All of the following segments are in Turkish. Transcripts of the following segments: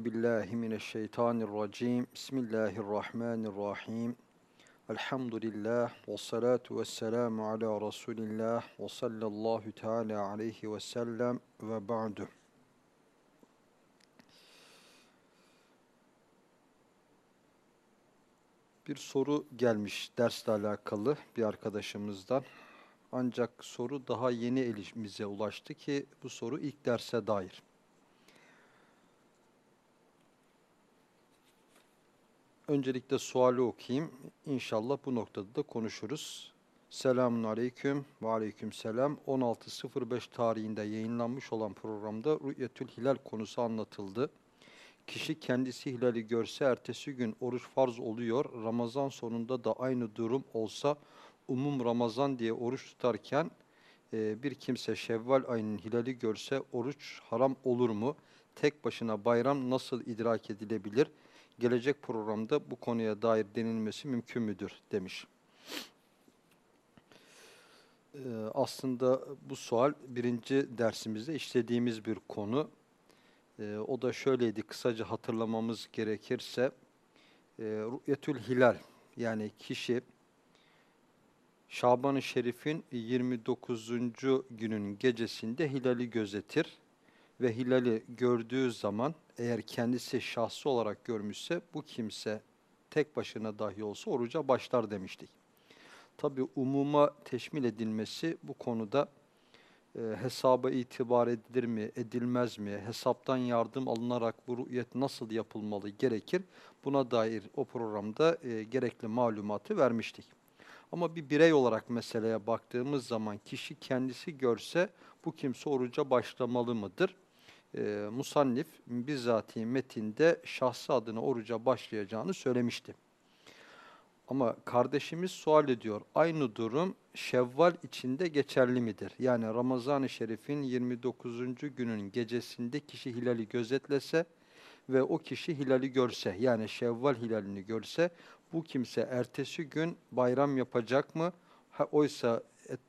Euzu billahi mineşşeytanirracim. Bismillahirrahmanirrahim. Elhamdülillah ve salatu ve selamu ala Resulillah ve sallallahu teala aleyhi ve sellem ve ba'du. Bir soru gelmiş dersle alakalı bir arkadaşımızdan. Ancak soru daha yeni elimize ulaştı ki bu soru ilk derse dair. Öncelikle suali okuyayım. İnşallah bu noktada da konuşuruz. Selamun Aleyküm ve Aleyküm Selam. 16.05 tarihinde yayınlanmış olan programda Rü'yetül Hilal konusu anlatıldı. Kişi kendisi hilali görse ertesi gün oruç farz oluyor. Ramazan sonunda da aynı durum olsa umum Ramazan diye oruç tutarken e, bir kimse Şevval ayının hilali görse oruç haram olur mu? Tek başına bayram nasıl idrak edilebilir? Gelecek programda bu konuya dair denilmesi mümkün müdür demiş. Ee, aslında bu sual birinci dersimizde işlediğimiz bir konu. Ee, o da şöyleydi kısaca hatırlamamız gerekirse. E, Rü'yetül Hilal yani kişi Şaban-ı Şerif'in 29. günün gecesinde hilali gözetir ve hilali gördüğü zaman eğer kendisi şahsı olarak görmüşse bu kimse tek başına dahi olsa oruca başlar demiştik. Tabi umuma teşmil edilmesi bu konuda e, hesaba itibar edilir mi, edilmez mi, hesaptan yardım alınarak bu rü'yet nasıl yapılmalı gerekir, buna dair o programda e, gerekli malumatı vermiştik. Ama bir birey olarak meseleye baktığımız zaman kişi kendisi görse bu kimse oruca başlamalı mıdır? E, musannif bizzati metinde şahsı adına oruca başlayacağını söylemişti. Ama kardeşimiz sual ediyor. Aynı durum Şevval içinde geçerli midir? Yani Ramazan-ı Şerif'in 29. günün gecesinde kişi hilali gözetlese ve o kişi hilali görse yani Şevval hilalini görse bu kimse ertesi gün bayram yapacak mı? Ha, oysa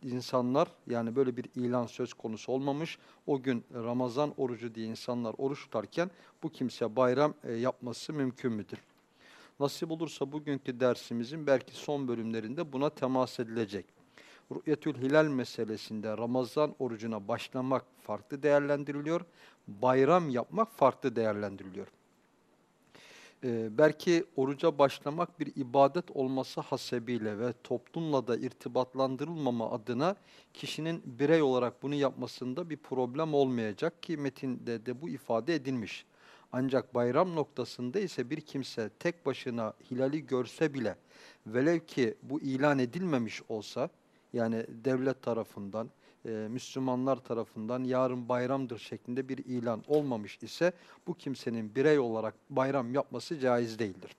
insanlar yani böyle bir ilan söz konusu olmamış. O gün Ramazan orucu diye insanlar oruç tutarken bu kimse bayram e, yapması mümkün müdür? Nasip olursa bugünkü dersimizin belki son bölümlerinde buna temas edilecek. Rü'yetül hilal meselesinde Ramazan orucuna başlamak farklı değerlendiriliyor. Bayram yapmak farklı değerlendiriliyor e, belki oruca başlamak bir ibadet olması hasebiyle ve toplumla da irtibatlandırılmama adına kişinin birey olarak bunu yapmasında bir problem olmayacak ki metinde de bu ifade edilmiş. Ancak bayram noktasında ise bir kimse tek başına hilali görse bile velev ki bu ilan edilmemiş olsa yani devlet tarafından e, Müslümanlar tarafından yarın bayramdır şeklinde bir ilan olmamış ise bu kimsenin birey olarak bayram yapması caiz değildir.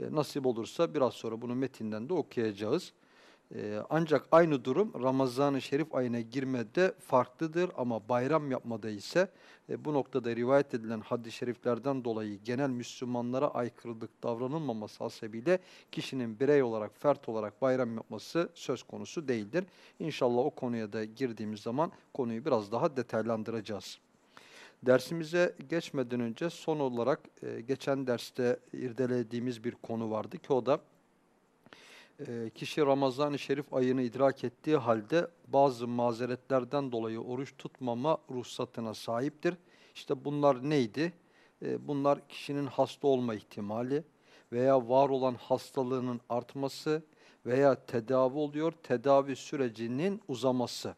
E, nasip olursa biraz sonra bunu metinden de okuyacağız. Ee, ancak aynı durum Ramazan-ı Şerif ayına girmede farklıdır ama bayram yapmada ise e, bu noktada rivayet edilen hadis-i şeriflerden dolayı genel Müslümanlara aykırılık davranılmaması hasebiyle kişinin birey olarak, fert olarak bayram yapması söz konusu değildir. İnşallah o konuya da girdiğimiz zaman konuyu biraz daha detaylandıracağız. Dersimize geçmeden önce son olarak e, geçen derste irdelediğimiz bir konu vardı ki o da ee, kişi Ramazan-ı Şerif ayını idrak ettiği halde bazı mazeretlerden dolayı oruç tutmama ruhsatına sahiptir. İşte bunlar neydi? Ee, bunlar kişinin hasta olma ihtimali veya var olan hastalığının artması veya tedavi oluyor, tedavi sürecinin uzaması.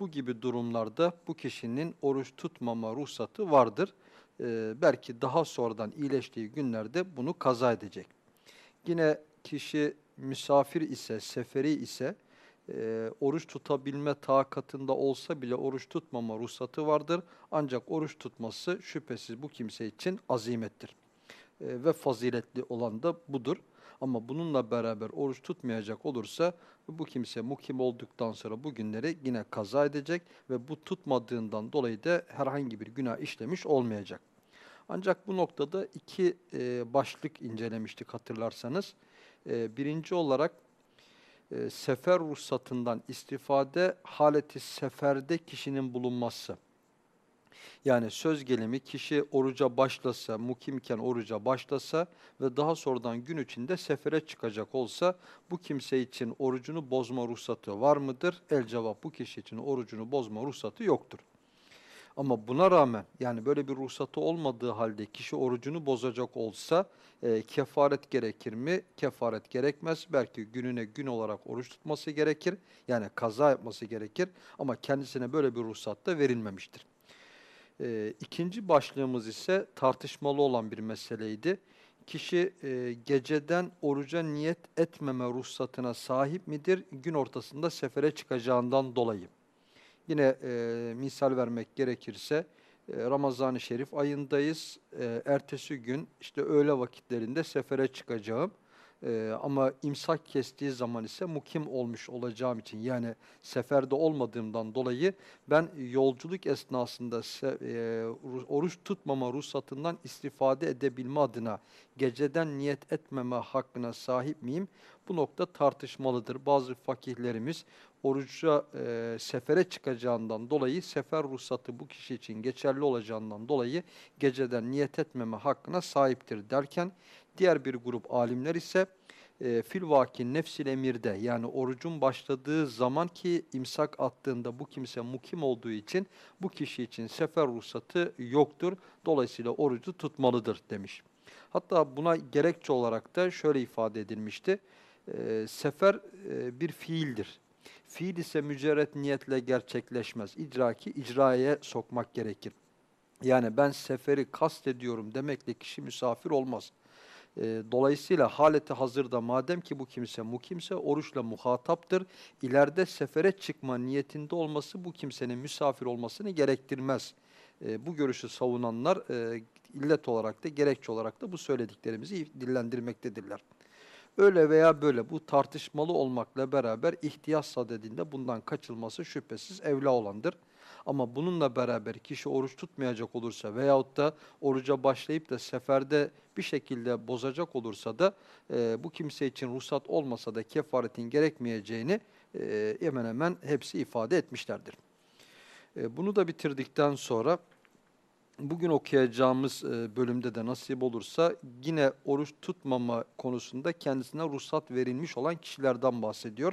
Bu gibi durumlarda bu kişinin oruç tutmama ruhsatı vardır. Ee, belki daha sonradan iyileştiği günlerde bunu kaza edecek. Yine kişi misafir ise, seferi ise e, oruç tutabilme takatında olsa bile oruç tutmama ruhsatı vardır. Ancak oruç tutması şüphesiz bu kimse için azimettir. E, ve faziletli olan da budur. Ama bununla beraber oruç tutmayacak olursa bu kimse mukim olduktan sonra bu günleri yine kaza edecek ve bu tutmadığından dolayı da herhangi bir günah işlemiş olmayacak. Ancak bu noktada iki e, başlık incelemiştik hatırlarsanız. E, birinci olarak e, sefer ruhsatından istifade haleti seferde kişinin bulunması. Yani söz gelimi kişi oruca başlasa, mukimken oruca başlasa ve daha sonradan gün içinde sefere çıkacak olsa bu kimse için orucunu bozma ruhsatı var mıdır? El cevap bu kişi için orucunu bozma ruhsatı yoktur. Ama buna rağmen yani böyle bir ruhsatı olmadığı halde kişi orucunu bozacak olsa e, kefaret gerekir mi? Kefaret gerekmez. Belki gününe gün olarak oruç tutması gerekir. Yani kaza yapması gerekir. Ama kendisine böyle bir ruhsat da verilmemiştir. E, ikinci başlığımız ise tartışmalı olan bir meseleydi. Kişi e, geceden oruca niyet etmeme ruhsatına sahip midir? Gün ortasında sefere çıkacağından dolayı. Yine e, misal vermek gerekirse e, Ramazan-ı Şerif ayındayız. E, ertesi gün işte öğle vakitlerinde sefere çıkacağım. Ee, ama imsak kestiği zaman ise mukim olmuş olacağım için yani seferde olmadığımdan dolayı ben yolculuk esnasında e, oruç tutmama ruhsatından istifade edebilme adına geceden niyet etmeme hakkına sahip miyim? Bu nokta tartışmalıdır. Bazı fakihlerimiz oruca e, sefere çıkacağından dolayı sefer ruhsatı bu kişi için geçerli olacağından dolayı geceden niyet etmeme hakkına sahiptir derken diğer bir grup alimler ise e, fil vaki nefsil emirde yani orucun başladığı zaman ki imsak attığında bu kimse mukim olduğu için bu kişi için sefer ruhsatı yoktur. Dolayısıyla orucu tutmalıdır demiş. Hatta buna gerekçe olarak da şöyle ifade edilmişti. E, sefer e, bir fiildir. Fiil ise mücerret niyetle gerçekleşmez. İdraki icraya sokmak gerekir. Yani ben seferi kast ediyorum demekle kişi misafir olmaz. E, dolayısıyla haleti hazırda madem ki bu kimse mukimse oruçla muhataptır. İleride sefere çıkma niyetinde olması bu kimsenin misafir olmasını gerektirmez. E, bu görüşü savunanlar e, illet olarak da gerekçe olarak da bu söylediklerimizi dillendirmektedirler. Öyle veya böyle bu tartışmalı olmakla beraber ihtiyaç sadedinde bundan kaçılması şüphesiz evla olandır. Ama bununla beraber kişi oruç tutmayacak olursa veyahut da oruca başlayıp da seferde bir şekilde bozacak olursa da e, bu kimse için ruhsat olmasa da kefaretin gerekmeyeceğini e, hemen hemen hepsi ifade etmişlerdir. E, bunu da bitirdikten sonra bugün okuyacağımız e, bölümde de nasip olursa yine oruç tutmama konusunda kendisine ruhsat verilmiş olan kişilerden bahsediyor.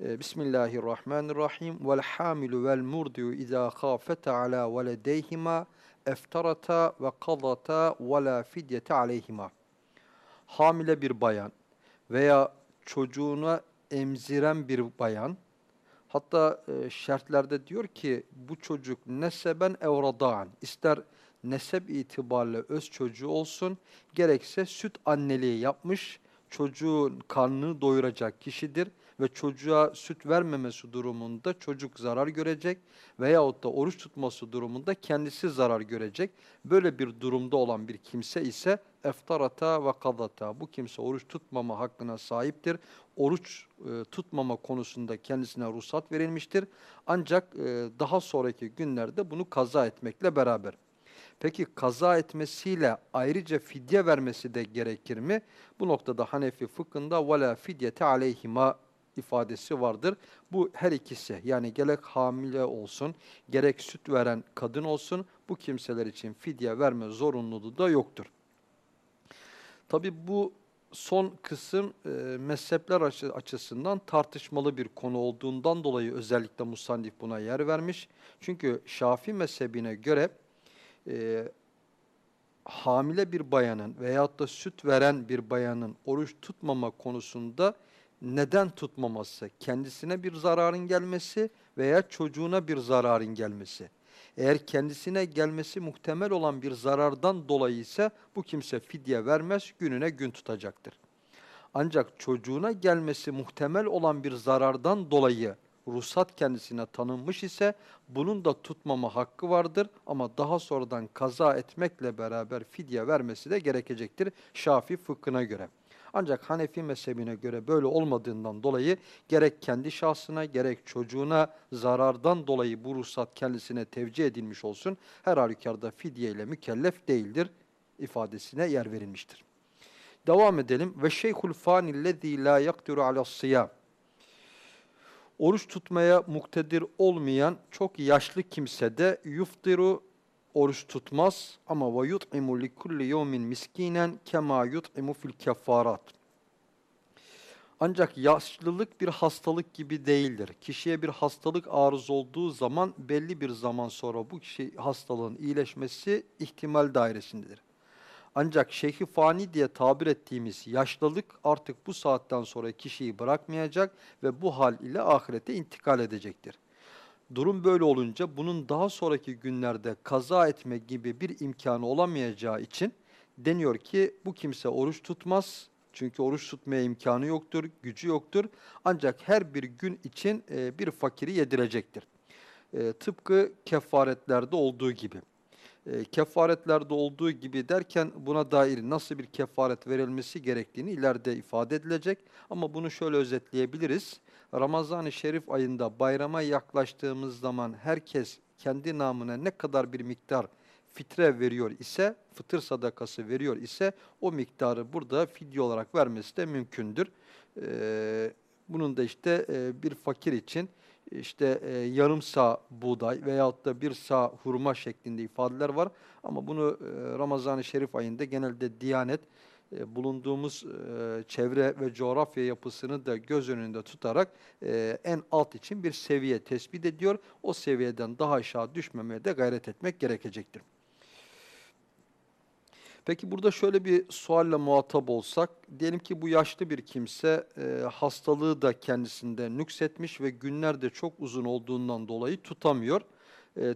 E, Bismillahirrahmanirrahim. Vel hamilu vel murdiu izâ khâfete alâ veledeyhima eftarata ve kadata ve la fidyete aleyhima. Hamile bir bayan veya çocuğuna emziren bir bayan, hatta e, şartlarda diyor ki bu çocuk neseben evradağın, ister nesep itibariyle öz çocuğu olsun, gerekse süt anneliği yapmış, çocuğun karnını doyuracak kişidir ve çocuğa süt vermemesi durumunda çocuk zarar görecek veyahut da oruç tutması durumunda kendisi zarar görecek. Böyle bir durumda olan bir kimse ise eftarata ve kadata. Bu kimse oruç tutmama hakkına sahiptir. Oruç e, tutmama konusunda kendisine ruhsat verilmiştir. Ancak e, daha sonraki günlerde bunu kaza etmekle beraber. Peki kaza etmesiyle ayrıca fidye vermesi de gerekir mi? Bu noktada Hanefi fıkhında وَلَا فِدْيَةَ عَلَيْهِمَا ifadesi vardır. Bu her ikisi yani gerek hamile olsun gerek süt veren kadın olsun bu kimseler için fidye verme zorunluluğu da yoktur. Tabi bu son kısım e, mezhepler açısından tartışmalı bir konu olduğundan dolayı özellikle Musandif buna yer vermiş. Çünkü Şafi mezhebine göre e, hamile bir bayanın veyahut da süt veren bir bayanın oruç tutmama konusunda neden tutmaması? Kendisine bir zararın gelmesi veya çocuğuna bir zararın gelmesi. Eğer kendisine gelmesi muhtemel olan bir zarardan dolayı ise bu kimse fidye vermez, gününe gün tutacaktır. Ancak çocuğuna gelmesi muhtemel olan bir zarardan dolayı ruhsat kendisine tanınmış ise bunun da tutmama hakkı vardır ama daha sonradan kaza etmekle beraber fidye vermesi de gerekecektir Şafi fıkhına göre. Ancak Hanefi mezhebine göre böyle olmadığından dolayı gerek kendi şahsına gerek çocuğuna zarardan dolayı bu ruhsat kendisine tevcih edilmiş olsun. Her halükarda fidye ile mükellef değildir ifadesine yer verilmiştir. Devam edelim. Ve şeyhul fanillezî lâ yakdiru ala's-siyâm. Oruç tutmaya muktedir olmayan çok yaşlı kimse de yuftiru oruç tutmaz ama ve yut'imu li kulli yevmin miskinen kema yut'imu fil kefarat. Ancak yaşlılık bir hastalık gibi değildir. Kişiye bir hastalık arız olduğu zaman belli bir zaman sonra bu kişi hastalığın iyileşmesi ihtimal dairesindedir. Ancak şeyhi fani diye tabir ettiğimiz yaşlılık artık bu saatten sonra kişiyi bırakmayacak ve bu hal ile ahirete intikal edecektir. Durum böyle olunca bunun daha sonraki günlerde kaza etme gibi bir imkanı olamayacağı için deniyor ki bu kimse oruç tutmaz. Çünkü oruç tutmaya imkanı yoktur, gücü yoktur. Ancak her bir gün için e, bir fakiri yedirecektir. E, tıpkı kefaretlerde olduğu gibi. E, kefaretlerde olduğu gibi derken buna dair nasıl bir kefaret verilmesi gerektiğini ileride ifade edilecek. Ama bunu şöyle özetleyebiliriz. Ramazan-ı Şerif ayında bayrama yaklaştığımız zaman herkes kendi namına ne kadar bir miktar fitre veriyor ise, fıtır sadakası veriyor ise o miktarı burada fidye olarak vermesi de mümkündür. Ee, bunun da işte e, bir fakir için işte e, yarım sağ buğday veyahut da bir sağ hurma şeklinde ifadeler var. Ama bunu e, Ramazan-ı Şerif ayında genelde Diyanet e, bulunduğumuz e, çevre ve coğrafya yapısını da göz önünde tutarak e, en alt için bir seviye tespit ediyor. O seviyeden daha aşağı düşmemeye de gayret etmek gerekecektir. Peki burada şöyle bir sualle muhatap olsak, diyelim ki bu yaşlı bir kimse hastalığı da kendisinde nüksetmiş ve günler de çok uzun olduğundan dolayı tutamıyor.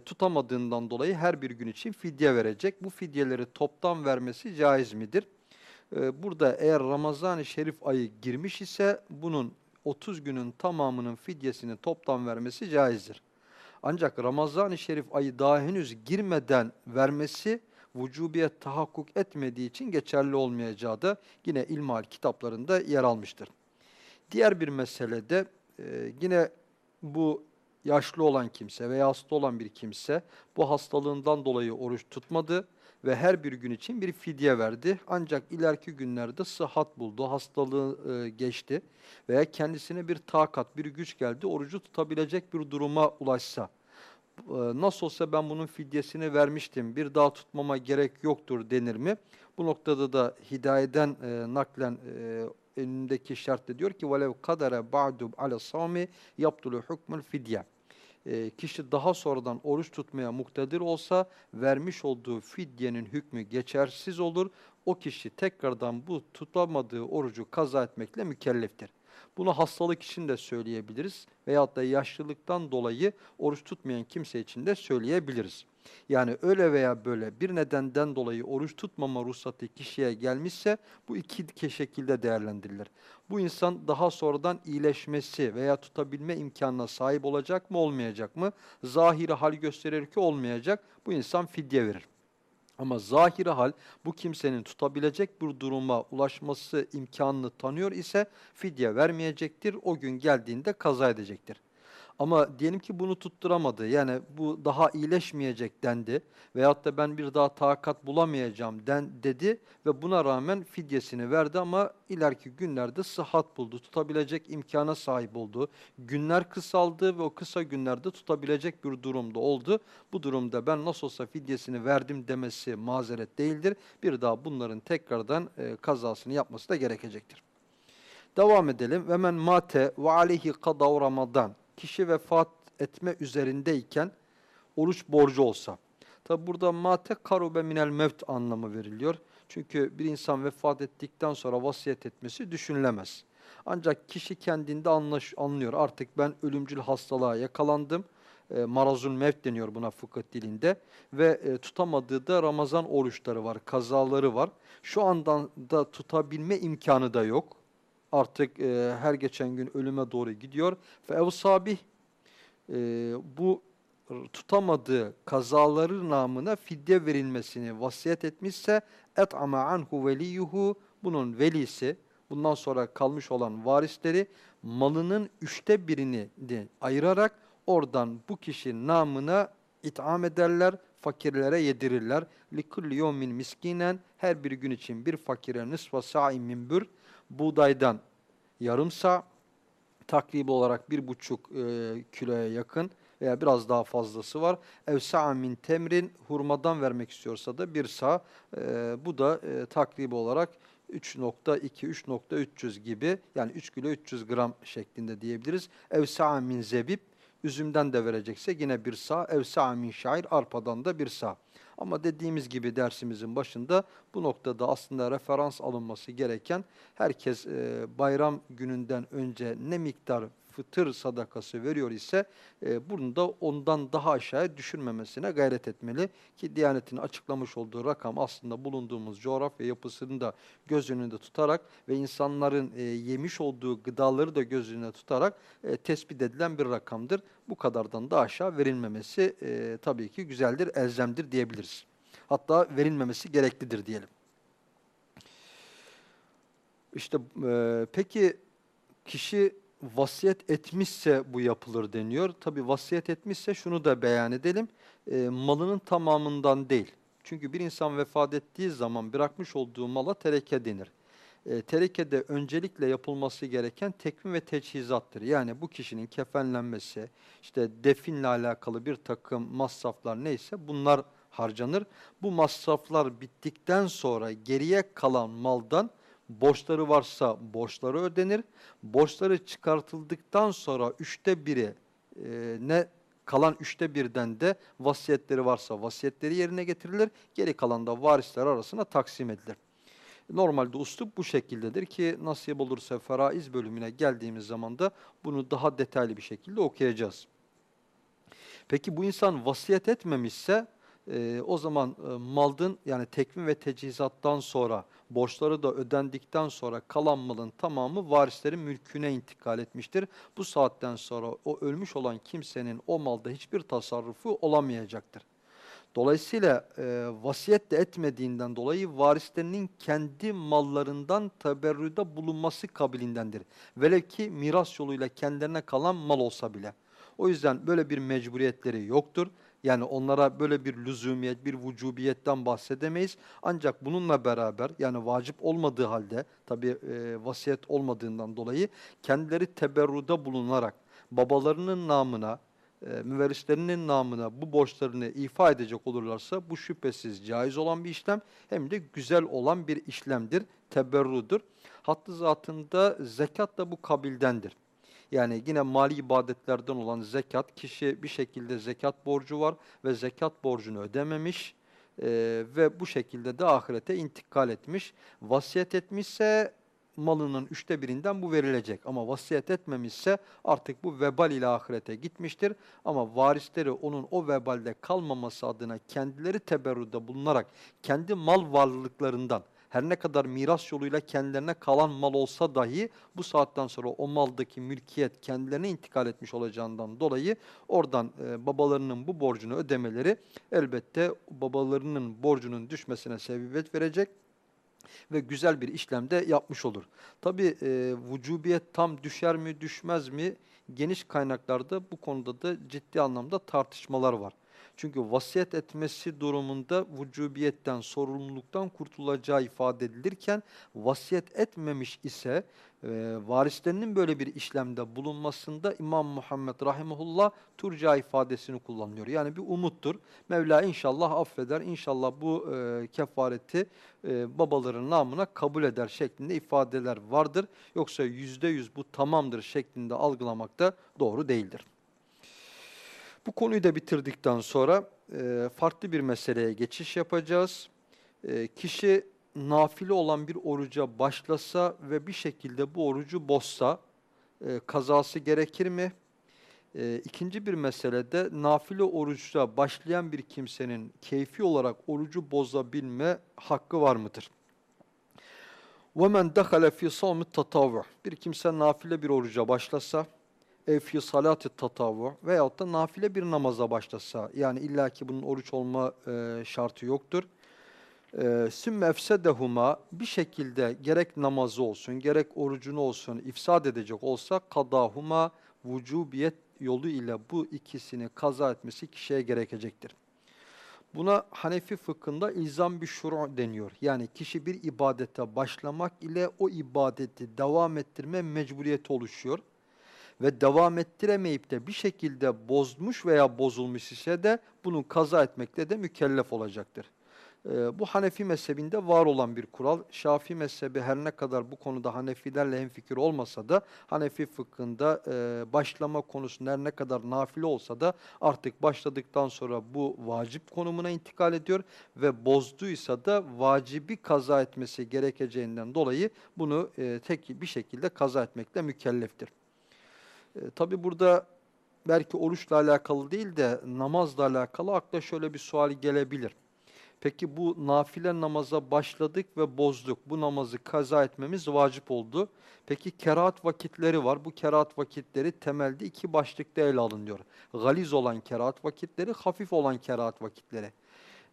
Tutamadığından dolayı her bir gün için fidye verecek. Bu fidyeleri toptan vermesi caiz midir? E, burada eğer Ramazan-ı Şerif ayı girmiş ise bunun 30 günün tamamının fidyesini toptan vermesi caizdir. Ancak Ramazan-ı Şerif ayı daha henüz girmeden vermesi vücubiyet tahakkuk etmediği için geçerli olmayacağı da yine ilmihal kitaplarında yer almıştır. Diğer bir meselede e, yine bu yaşlı olan kimse veya hasta olan bir kimse bu hastalığından dolayı oruç tutmadı ve her bir gün için bir fidye verdi. Ancak ileriki günlerde sıhhat buldu, hastalığı e, geçti veya kendisine bir takat, bir güç geldi, orucu tutabilecek bir duruma ulaşsa ee, nasıl olsa ben bunun fidyesini vermiştim, bir daha tutmama gerek yoktur denir mi? Bu noktada da hidayeden e, naklen e, önündeki şart diyor ki وَلَوْ قَدَرَ بَعْدُ عَلَى الصَّوْمِ يَبْطُلُ حُكْمُ الْفِدْيَةِ e, kişi daha sonradan oruç tutmaya muktedir olsa vermiş olduğu fidyenin hükmü geçersiz olur. O kişi tekrardan bu tutamadığı orucu kaza etmekle mükelleftir. Bunu hastalık için de söyleyebiliriz veyahut da yaşlılıktan dolayı oruç tutmayan kimse için de söyleyebiliriz. Yani öyle veya böyle bir nedenden dolayı oruç tutmama ruhsatı kişiye gelmişse bu iki şekilde değerlendirilir. Bu insan daha sonradan iyileşmesi veya tutabilme imkanına sahip olacak mı olmayacak mı? Zahiri hal gösterir ki olmayacak. Bu insan fidye verir. Ama zahiri hal bu kimsenin tutabilecek bir duruma ulaşması imkanını tanıyor ise fidye vermeyecektir. O gün geldiğinde kaza edecektir. Ama diyelim ki bunu tutturamadı. Yani bu daha iyileşmeyecek dendi. Veyahut da ben bir daha takat bulamayacağım den, dedi ve buna rağmen fidyesini verdi ama ileriki günlerde sıhhat buldu. Tutabilecek imkana sahip oldu. Günler kısaldı ve o kısa günlerde tutabilecek bir durumda oldu. Bu durumda ben nasıl olsa fidyesini verdim demesi mazeret değildir. Bir daha bunların tekrardan e, kazasını yapması da gerekecektir. Devam edelim. Ve men mate ve aleyhi kadav ramadan kişi vefat etme üzerindeyken oruç borcu olsa. Tabi burada mate karube minel mevt anlamı veriliyor. Çünkü bir insan vefat ettikten sonra vasiyet etmesi düşünülemez. Ancak kişi kendinde anlaş, anlıyor artık ben ölümcül hastalığa yakalandım. E, marazul mevt deniyor buna fıkıh dilinde. Ve e, tutamadığı da Ramazan oruçları var, kazaları var. Şu andan da tutabilme imkanı da yok artık e, her geçen gün ölüme doğru gidiyor. Fe evsabih e, bu tutamadığı kazaları namına fidye verilmesini vasiyet etmişse et'ama anhu veliyuhu bunun velisi bundan sonra kalmış olan varisleri malının üçte birini de ayırarak oradan bu kişinin namına itham ederler, fakirlere yedirirler. لِكُلِّ يَوْمٍ miskinen Her bir gün için bir fakire nisfa sa'in minbür buğdaydan yarım sağ, takribi olarak bir buçuk e, kiloya yakın veya biraz daha fazlası var. Evsa'a min temrin hurmadan vermek istiyorsa da bir sağ. E, bu da e, takribi olarak 3.2-3.300 gibi yani 3 kilo 300 gram şeklinde diyebiliriz. Evsa'a min zebib üzümden de verecekse yine bir sağ. Evsa'a min şair arpadan da bir sağ. Ama dediğimiz gibi dersimizin başında bu noktada aslında referans alınması gereken herkes e, bayram gününden önce ne miktar fıtır sadakası veriyor ise e, bunu da ondan daha aşağıya düşürmemesine gayret etmeli. Ki Diyanet'in açıklamış olduğu rakam aslında bulunduğumuz coğrafya yapısını da göz önünde tutarak ve insanların e, yemiş olduğu gıdaları da göz önünde tutarak e, tespit edilen bir rakamdır. Bu kadardan da aşağı verilmemesi e, tabii ki güzeldir, elzemdir diyebiliriz. Hatta verilmemesi gereklidir diyelim. İşte e, peki kişi vasiyet etmişse bu yapılır deniyor. Tabi vasiyet etmişse şunu da beyan edelim. E, malının tamamından değil. Çünkü bir insan vefat ettiği zaman bırakmış olduğu mala tereke denir. E, terekede öncelikle yapılması gereken tekvim ve teçhizattır. Yani bu kişinin kefenlenmesi, işte definle alakalı bir takım masraflar neyse bunlar harcanır. Bu masraflar bittikten sonra geriye kalan maldan borçları varsa borçları ödenir. Borçları çıkartıldıktan sonra üçte biri e, ne kalan üçte birden de vasiyetleri varsa vasiyetleri yerine getirilir. Geri kalan da varisler arasına taksim edilir. Normalde uslup bu şekildedir ki nasip olursa feraiz bölümüne geldiğimiz zaman da bunu daha detaylı bir şekilde okuyacağız. Peki bu insan vasiyet etmemişse e, o zaman e, maldın yani tekvim ve tecihizattan sonra borçları da ödendikten sonra kalan malın tamamı varislerin mülküne intikal etmiştir. Bu saatten sonra o ölmüş olan kimsenin o malda hiçbir tasarrufu olamayacaktır. Dolayısıyla e, vasiyet de etmediğinden dolayı varislerinin kendi mallarından teberrüde bulunması kabilindendir. Velev ki miras yoluyla kendilerine kalan mal olsa bile. O yüzden böyle bir mecburiyetleri yoktur. Yani onlara böyle bir lüzumiyet, bir vücubiyetten bahsedemeyiz. Ancak bununla beraber yani vacip olmadığı halde tabi e, vasiyet olmadığından dolayı kendileri teberruda bulunarak babalarının namına, e, müverrislerinin namına bu borçlarını ifa edecek olurlarsa bu şüphesiz caiz olan bir işlem hem de güzel olan bir işlemdir, teberrudur. Hattı zatında zekat da bu kabildendir. Yani yine mali ibadetlerden olan zekat, kişi bir şekilde zekat borcu var ve zekat borcunu ödememiş e, ve bu şekilde de ahirete intikal etmiş. Vasiyet etmişse malının üçte birinden bu verilecek. Ama vasiyet etmemişse artık bu vebal ile ahirete gitmiştir. Ama varisleri onun o vebalde kalmaması adına kendileri teberrüde bulunarak kendi mal varlıklarından her ne kadar miras yoluyla kendilerine kalan mal olsa dahi bu saatten sonra o maldaki mülkiyet kendilerine intikal etmiş olacağından dolayı oradan e, babalarının bu borcunu ödemeleri elbette babalarının borcunun düşmesine sebebiyet verecek ve güzel bir işlemde yapmış olur. Tabi e, vücubiyet tam düşer mi düşmez mi geniş kaynaklarda bu konuda da ciddi anlamda tartışmalar var. Çünkü vasiyet etmesi durumunda vücubiyetten, sorumluluktan kurtulacağı ifade edilirken vasiyet etmemiş ise e, varislerinin böyle bir işlemde bulunmasında İmam Muhammed Rahimullah turca ifadesini kullanıyor. Yani bir umuttur. Mevla inşallah affeder, inşallah bu e, kefareti e, babaların namına kabul eder şeklinde ifadeler vardır. Yoksa yüzde yüz bu tamamdır şeklinde algılamak da doğru değildir. Bu konuyu da bitirdikten sonra e, farklı bir meseleye geçiş yapacağız. E, kişi nafile olan bir oruca başlasa ve bir şekilde bu orucu bozsa e, kazası gerekir mi? E, ikinci bir mesele de nafile oruçta başlayan bir kimsenin keyfi olarak orucu bozabilme hakkı var mıdır? وَمَنْ دَخَلَ فِي صَوْمِ التَّطَاوُعِ Bir kimse nafile bir oruca başlasa, ev fi salati tatavvu veyahut da nafile bir namaza başlasa yani illaki bunun oruç olma e, şartı yoktur. E, Sümme efsedehuma bir şekilde gerek namazı olsun gerek orucunu olsun ifsad edecek olsa kadahuma vücubiyet yolu ile bu ikisini kaza etmesi kişiye gerekecektir. Buna Hanefi fıkhında ilzam bir şuru deniyor. Yani kişi bir ibadete başlamak ile o ibadeti devam ettirme mecburiyeti oluşuyor. Ve devam ettiremeyip de bir şekilde bozmuş veya bozulmuş ise de bunu kaza etmekle de mükellef olacaktır. Ee, bu Hanefi mezhebinde var olan bir kural. Şafii mezhebi her ne kadar bu konuda Hanefilerle hemfikir olmasa da Hanefi fıkhında e, başlama konusunda her ne kadar nafile olsa da artık başladıktan sonra bu vacip konumuna intikal ediyor ve bozduysa da vacibi kaza etmesi gerekeceğinden dolayı bunu e, tek bir şekilde kaza etmekle mükelleftir. E, Tabi burada belki oruçla alakalı değil de namazla alakalı akla şöyle bir sual gelebilir. Peki bu nafile namaza başladık ve bozduk. Bu namazı kaza etmemiz vacip oldu. Peki kerahat vakitleri var. Bu kerahat vakitleri temelde iki başlıkta ele alınıyor. Galiz olan kerahat vakitleri, hafif olan kerahat vakitleri.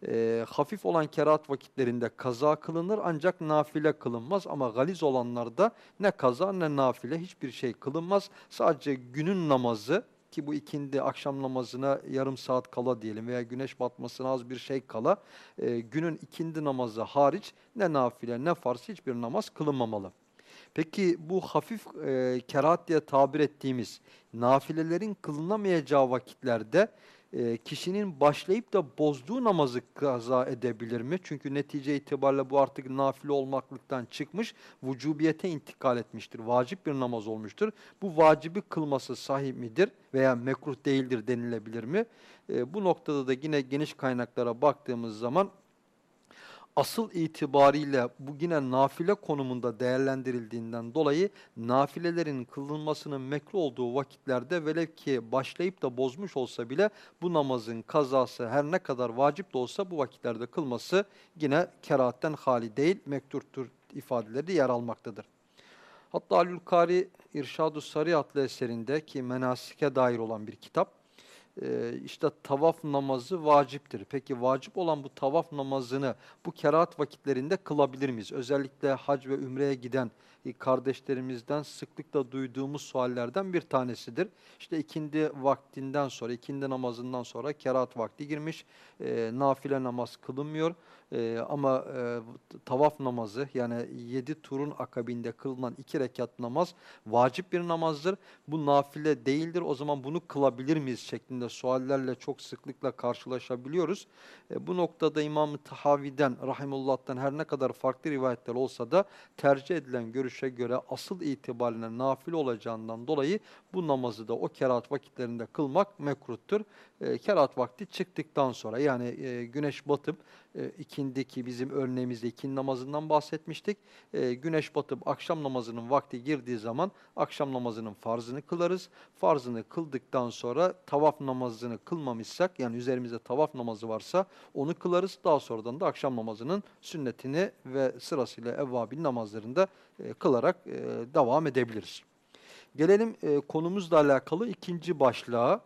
Ee, hafif olan kerahat vakitlerinde kaza kılınır ancak nafile kılınmaz ama galiz olanlarda ne kaza ne nafile hiçbir şey kılınmaz. Sadece günün namazı ki bu ikindi akşam namazına yarım saat kala diyelim veya güneş batmasına az bir şey kala e, günün ikindi namazı hariç ne nafile ne farz hiçbir namaz kılınmamalı. Peki bu hafif e, kerahat diye tabir ettiğimiz nafilelerin kılınamayacağı vakitlerde e, kişinin başlayıp da bozduğu namazı kaza edebilir mi? Çünkü netice itibariyle bu artık nafile olmaklıktan çıkmış, vücubiyete intikal etmiştir. Vacip bir namaz olmuştur. Bu vacibi kılması sahih midir veya mekruh değildir denilebilir mi? E, bu noktada da yine geniş kaynaklara baktığımız zaman asıl itibariyle bu yine nafile konumunda değerlendirildiğinden dolayı nafilelerin kılınmasının mekruh olduğu vakitlerde velev ki başlayıp da bozmuş olsa bile bu namazın kazası her ne kadar vacip de olsa bu vakitlerde kılması yine kerahatten hali değil mekturtur ifadeleri yer almaktadır. Hatta Alülkari İrşad-ı Sari adlı eserinde ki menasike dair olan bir kitap e, işte tavaf namazı vaciptir. Peki vacip olan bu tavaf namazını bu kerahat vakitlerinde kılabilir miyiz? Özellikle hac ve ümreye giden kardeşlerimizden sıklıkla duyduğumuz suallerden bir tanesidir. İşte ikindi vaktinden sonra, ikindi namazından sonra kerahat vakti girmiş, e, nafile namaz kılınmıyor. E, ama e, tavaf namazı yani yedi turun akabinde kılınan iki rekat namaz vacip bir namazdır. Bu nafile değildir. O zaman bunu kılabilir miyiz şeklinde suallerle çok sıklıkla karşılaşabiliyoruz. E, bu noktada İmam-ı Tahavi'den, Rahimullah'tan her ne kadar farklı rivayetler olsa da tercih edilen görüşe göre asıl itibariyle nafile olacağından dolayı bu namazı da o kerahat vakitlerinde kılmak mekruhtur. E, kerahat vakti çıktıktan sonra yani e, güneş batıp e, ikindeki bizim örneğimizde ikindi namazından bahsetmiştik. E, güneş batıp akşam namazının vakti girdiği zaman akşam namazının farzını kılarız. Farzını kıldıktan sonra tavaf namazını kılmamışsak yani üzerimizde tavaf namazı varsa onu kılarız. Daha sonradan da akşam namazının sünnetini ve sırasıyla evvabin namazlarında e, kılarak e, devam edebiliriz. Gelelim e, konumuzla alakalı ikinci başlığa.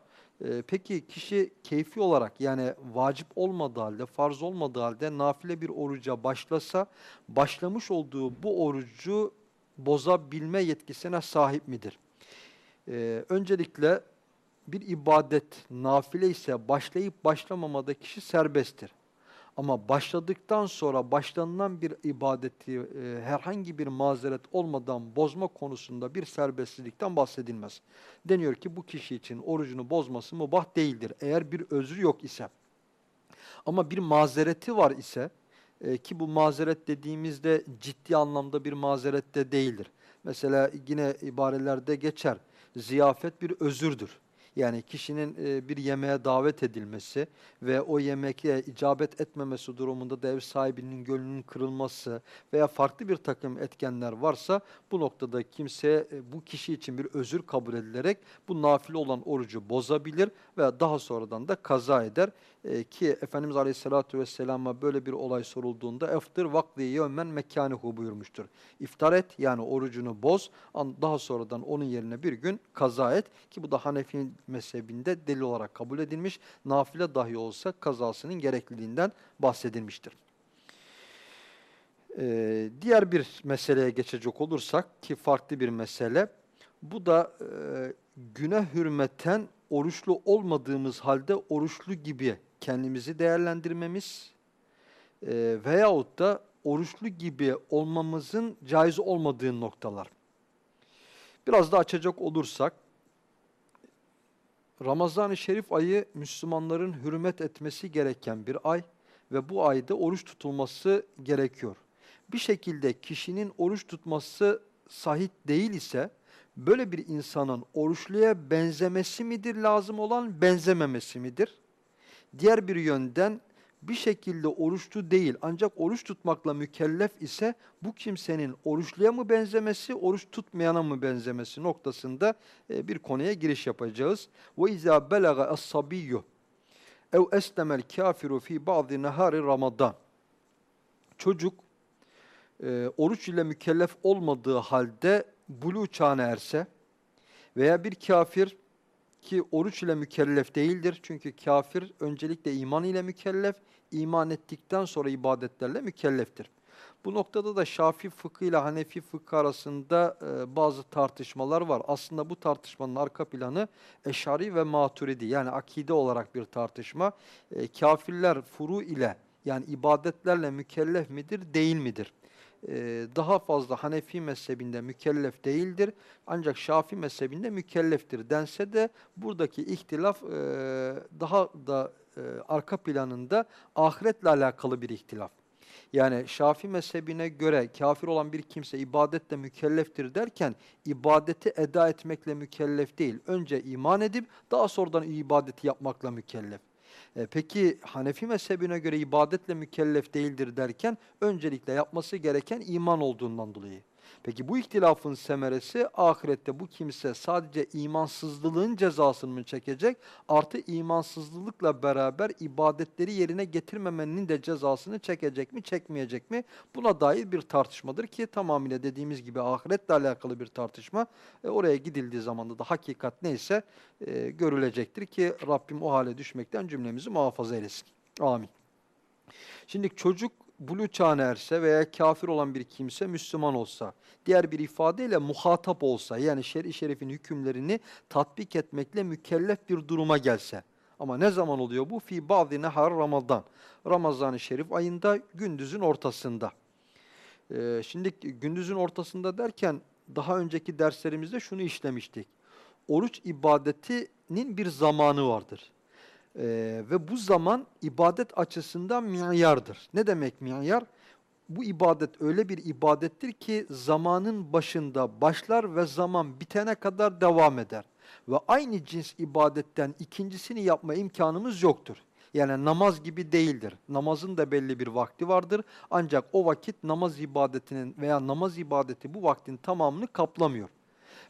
Ee, peki kişi keyfi olarak yani vacip olmadığı halde, farz olmadığı halde nafile bir oruca başlasa, başlamış olduğu bu orucu bozabilme yetkisine sahip midir? Ee, öncelikle bir ibadet nafile ise başlayıp başlamamada kişi serbesttir. Ama başladıktan sonra başlanılan bir ibadeti e, herhangi bir mazeret olmadan bozma konusunda bir serbestlikten bahsedilmez. Deniyor ki bu kişi için orucunu bozması mubah değildir eğer bir özrü yok ise. Ama bir mazereti var ise e, ki bu mazeret dediğimizde ciddi anlamda bir mazeret de değildir. Mesela yine ibarelerde geçer ziyafet bir özürdür. Yani kişinin e, bir yemeğe davet edilmesi ve o yemekle icabet etmemesi durumunda da ev sahibinin gönlünün kırılması veya farklı bir takım etkenler varsa bu noktada kimse e, bu kişi için bir özür kabul edilerek bu nafile olan orucu bozabilir ve daha sonradan da kaza eder. E, ki Efendimiz Aleyhisselatü Vesselam'a böyle bir olay sorulduğunda eftir vakti yevmen mekânihu buyurmuştur. İftar et yani orucunu boz daha sonradan onun yerine bir gün kaza et ki bu da Hanefi mezhebinde delil olarak kabul edilmiş. Nafile dahi olsa kazasının gerekliliğinden bahsedilmiştir. Ee, diğer bir meseleye geçecek olursak ki farklı bir mesele. Bu da e, güne hürmeten oruçlu olmadığımız halde oruçlu gibi kendimizi değerlendirmemiz e, veyahut da oruçlu gibi olmamızın caiz olmadığı noktalar. Biraz da açacak olursak Ramazan-ı Şerif ayı Müslümanların hürmet etmesi gereken bir ay ve bu ayda oruç tutulması gerekiyor. Bir şekilde kişinin oruç tutması sahih değil ise böyle bir insanın oruçluya benzemesi midir lazım olan benzememesi midir? Diğer bir yönden bir şekilde oruçlu değil ancak oruç tutmakla mükellef ise bu kimsenin oruçluya mı benzemesi, oruç tutmayana mı benzemesi noktasında e, bir konuya giriş yapacağız. Ve izâ belaga es-sabiyyu ev eslemel kafiru fi ba'di. Çocuk e, oruç ile mükellef olmadığı halde bulu çağına erse veya bir kafir ki oruç ile mükellef değildir. Çünkü kafir öncelikle iman ile mükellef, iman ettikten sonra ibadetlerle mükelleftir. Bu noktada da Şafi fıkı ile Hanefi fıkı arasında e, bazı tartışmalar var. Aslında bu tartışmanın arka planı Eşari ve Maturidi yani akide olarak bir tartışma. E, kafirler furu ile yani ibadetlerle mükellef midir değil midir? E, daha fazla Hanefi mezhebinde mükellef değildir. Ancak Şafi mezhebinde mükelleftir dense de buradaki ihtilaf e, daha da e, arka planında ahiretle alakalı bir ihtilaf. Yani Şafi mezhebine göre kafir olan bir kimse ibadetle mükelleftir derken ibadeti eda etmekle mükellef değil. Önce iman edip daha sonradan ibadeti yapmakla mükellef. E, peki Hanefi mezhebine göre ibadetle mükellef değildir derken öncelikle yapması gereken iman olduğundan dolayı. Peki bu ihtilafın semeresi ahirette bu kimse sadece imansızlığın cezasını mı çekecek artı imansızlıkla beraber ibadetleri yerine getirmemenin de cezasını çekecek mi çekmeyecek mi? Buna dair bir tartışmadır ki tamamıyla dediğimiz gibi ahiretle alakalı bir tartışma. E, oraya gidildiği zaman da hakikat neyse e, görülecektir ki Rabbim o hale düşmekten cümlemizi muhafaza eylesin. Amin. Şimdi çocuk bulu çağına veya kafir olan bir kimse Müslüman olsa, diğer bir ifadeyle muhatap olsa yani şer'i şerifin hükümlerini tatbik etmekle mükellef bir duruma gelse. Ama ne zaman oluyor bu? Fi bazı nehar Ramazan. Ramazan-ı Şerif ayında gündüzün ortasında. Ee, şimdi gündüzün ortasında derken daha önceki derslerimizde şunu işlemiştik. Oruç ibadetinin bir zamanı vardır. Ee, ve bu zaman ibadet açısından miyardır. Ne demek miyar? Bu ibadet öyle bir ibadettir ki zamanın başında başlar ve zaman bitene kadar devam eder. Ve aynı cins ibadetten ikincisini yapma imkanımız yoktur. Yani namaz gibi değildir. Namazın da belli bir vakti vardır. Ancak o vakit namaz ibadetinin veya namaz ibadeti bu vaktin tamamını kaplamıyor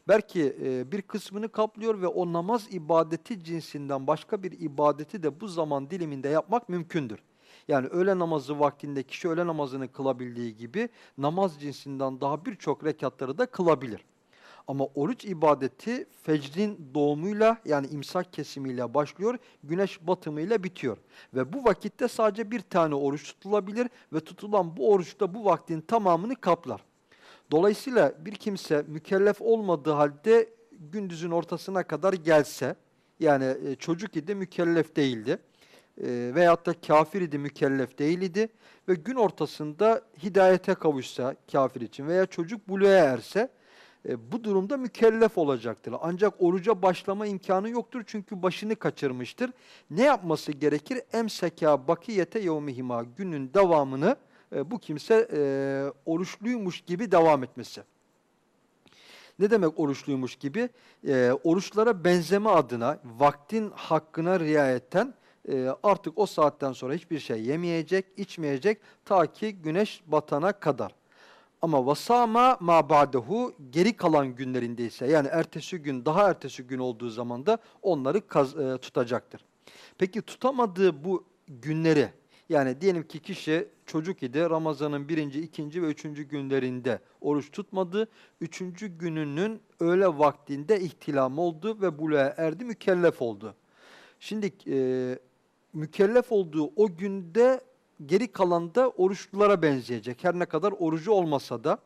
belki e, bir kısmını kaplıyor ve o namaz ibadeti cinsinden başka bir ibadeti de bu zaman diliminde yapmak mümkündür. Yani öğle namazı vaktinde kişi öğle namazını kılabildiği gibi namaz cinsinden daha birçok rekatları da kılabilir. Ama oruç ibadeti fecrin doğumuyla yani imsak kesimiyle başlıyor, güneş batımıyla bitiyor. Ve bu vakitte sadece bir tane oruç tutulabilir ve tutulan bu oruç da bu vaktin tamamını kaplar. Dolayısıyla bir kimse mükellef olmadığı halde gündüzün ortasına kadar gelse, yani e, çocuk idi mükellef değildi e, veyahut da kafir idi mükellef değildi ve gün ortasında hidayete kavuşsa kafir için veya çocuk buluğa erse e, bu durumda mükellef olacaktır. Ancak oruca başlama imkanı yoktur çünkü başını kaçırmıştır. Ne yapması gerekir? Emseka bakiyete yevmihima günün devamını e, bu kimse e, oruçluymuş gibi devam etmesi. Ne demek oruçluymuş gibi? E, oruçlara benzeme adına vaktin hakkına riayetten e, artık o saatten sonra hiçbir şey yemeyecek, içmeyecek ta ki güneş batana kadar. Ama vasama ma ba'dehu geri kalan günlerinde ise yani ertesi gün daha ertesi gün olduğu zaman da onları kaz, e, tutacaktır. Peki tutamadığı bu günleri yani diyelim ki kişi çocuk idi Ramazan'ın birinci, ikinci ve üçüncü günlerinde oruç tutmadı. Üçüncü gününün öğle vaktinde ihtilam oldu ve buluğa erdi, mükellef oldu. Şimdi e, mükellef olduğu o günde geri kalan da oruçlulara benzeyecek. Her ne kadar orucu olmasa da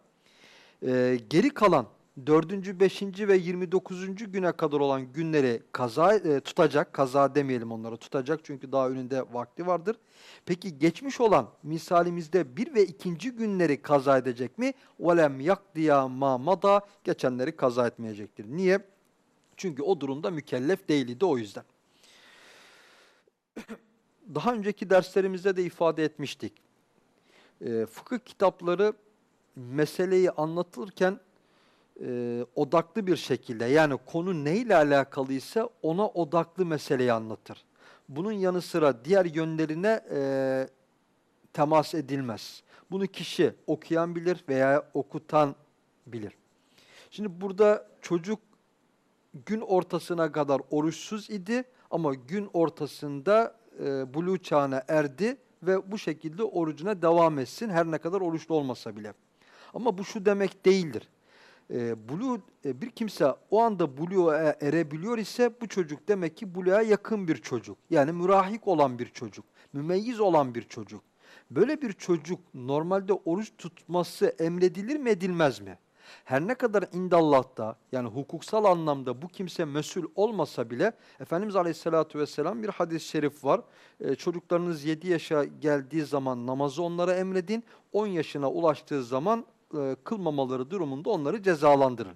e, geri kalan 4. 5. ve 29. güne kadar olan günleri kaza e, tutacak. Kaza demeyelim onlara tutacak çünkü daha önünde vakti vardır. Peki geçmiş olan misalimizde 1 ve 2. günleri kaza edecek mi? Velem yakdiya ma mada geçenleri kaza etmeyecektir. Niye? Çünkü o durumda mükellef değildi o yüzden. Daha önceki derslerimizde de ifade etmiştik. E, fıkıh kitapları meseleyi anlatılırken e, odaklı bir şekilde yani konu neyle alakalıysa ona odaklı meseleyi anlatır. Bunun yanı sıra diğer yönlerine e, temas edilmez. Bunu kişi okuyan bilir veya okutan bilir. Şimdi burada çocuk gün ortasına kadar oruçsuz idi ama gün ortasında e, buluğ çağına erdi ve bu şekilde orucuna devam etsin her ne kadar oruçlu olmasa bile. Ama bu şu demek değildir. E, buluğ, e, bir kimse o anda buluğa erebiliyor ise bu çocuk demek ki buluğa yakın bir çocuk. Yani mürahik olan bir çocuk, mümeyyiz olan bir çocuk. Böyle bir çocuk normalde oruç tutması emredilir mi edilmez mi? Her ne kadar indallah'ta yani hukuksal anlamda bu kimse mesul olmasa bile Efendimiz Aleyhisselatü Vesselam bir hadis-i şerif var. Ee, çocuklarınız 7 yaşa geldiği zaman namazı onlara emredin. 10 yaşına ulaştığı zaman e, kılmamaları durumunda onları cezalandırın.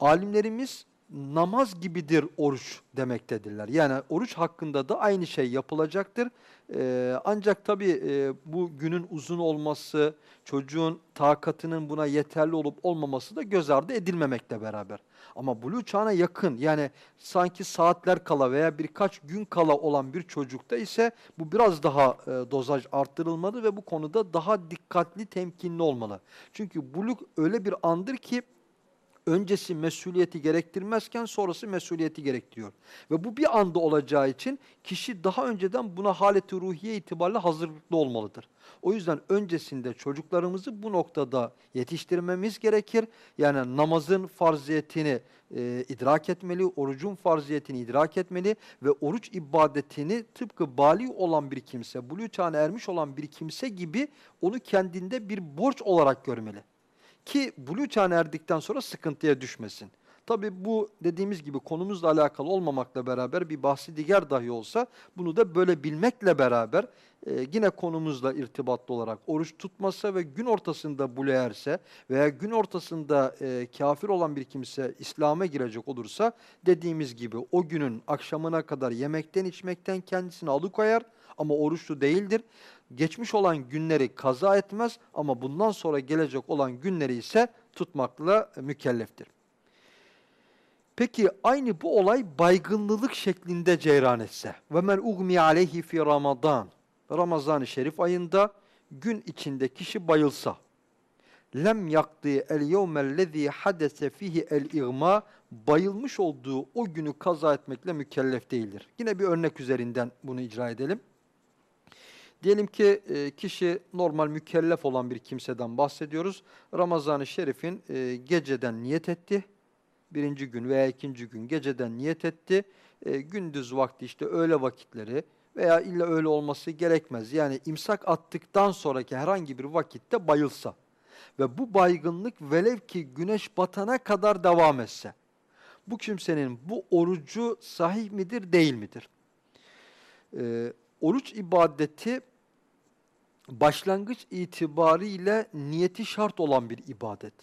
Alimlerimiz namaz gibidir oruç demektedirler. Yani oruç hakkında da aynı şey yapılacaktır. Ee, ancak tabii e, bu günün uzun olması, çocuğun takatının buna yeterli olup olmaması da göz ardı edilmemekle beraber. Ama buluğ çağına yakın yani sanki saatler kala veya birkaç gün kala olan bir çocukta ise bu biraz daha e, dozaj arttırılmalı ve bu konuda daha dikkatli, temkinli olmalı. Çünkü buluk öyle bir andır ki öncesi mesuliyeti gerektirmezken sonrası mesuliyeti gerektiriyor. Ve bu bir anda olacağı için kişi daha önceden buna haleti ruhiye itibariyle hazırlıklı olmalıdır. O yüzden öncesinde çocuklarımızı bu noktada yetiştirmemiz gerekir. Yani namazın farziyetini e, idrak etmeli, orucun farziyetini idrak etmeli ve oruç ibadetini tıpkı bali olan bir kimse, buluğ çağına ermiş olan bir kimse gibi onu kendinde bir borç olarak görmeli. Ki Blue çağına erdikten sonra sıkıntıya düşmesin. Tabi bu dediğimiz gibi konumuzla alakalı olmamakla beraber bir bahsi diğer dahi olsa bunu da böyle bilmekle beraber e, yine konumuzla irtibatlı olarak oruç tutmasa ve gün ortasında buleerse veya gün ortasında e, kafir olan bir kimse İslam'a girecek olursa dediğimiz gibi o günün akşamına kadar yemekten içmekten kendisini alıkoyar ama oruçlu değildir geçmiş olan günleri kaza etmez ama bundan sonra gelecek olan günleri ise tutmakla mükelleftir. Peki aynı bu olay baygınlılık şeklinde ceyran etse ve men ugmi aleyhi fi Ramazan Ramazan-ı Şerif ayında gün içinde kişi bayılsa lem yakdı el yevmellezî hadese fihi el igma bayılmış olduğu o günü kaza etmekle mükellef değildir. Yine bir örnek üzerinden bunu icra edelim. Diyelim ki e, kişi normal mükellef olan bir kimseden bahsediyoruz. Ramazan-ı Şerif'in e, geceden niyet etti. Birinci gün veya ikinci gün geceden niyet etti. E, gündüz vakti işte öğle vakitleri veya illa öyle olması gerekmez. Yani imsak attıktan sonraki herhangi bir vakitte bayılsa ve bu baygınlık velev ki güneş batana kadar devam etse, bu kimsenin bu orucu sahih midir değil midir? Ee, oruç ibadeti başlangıç itibariyle niyeti şart olan bir ibadet.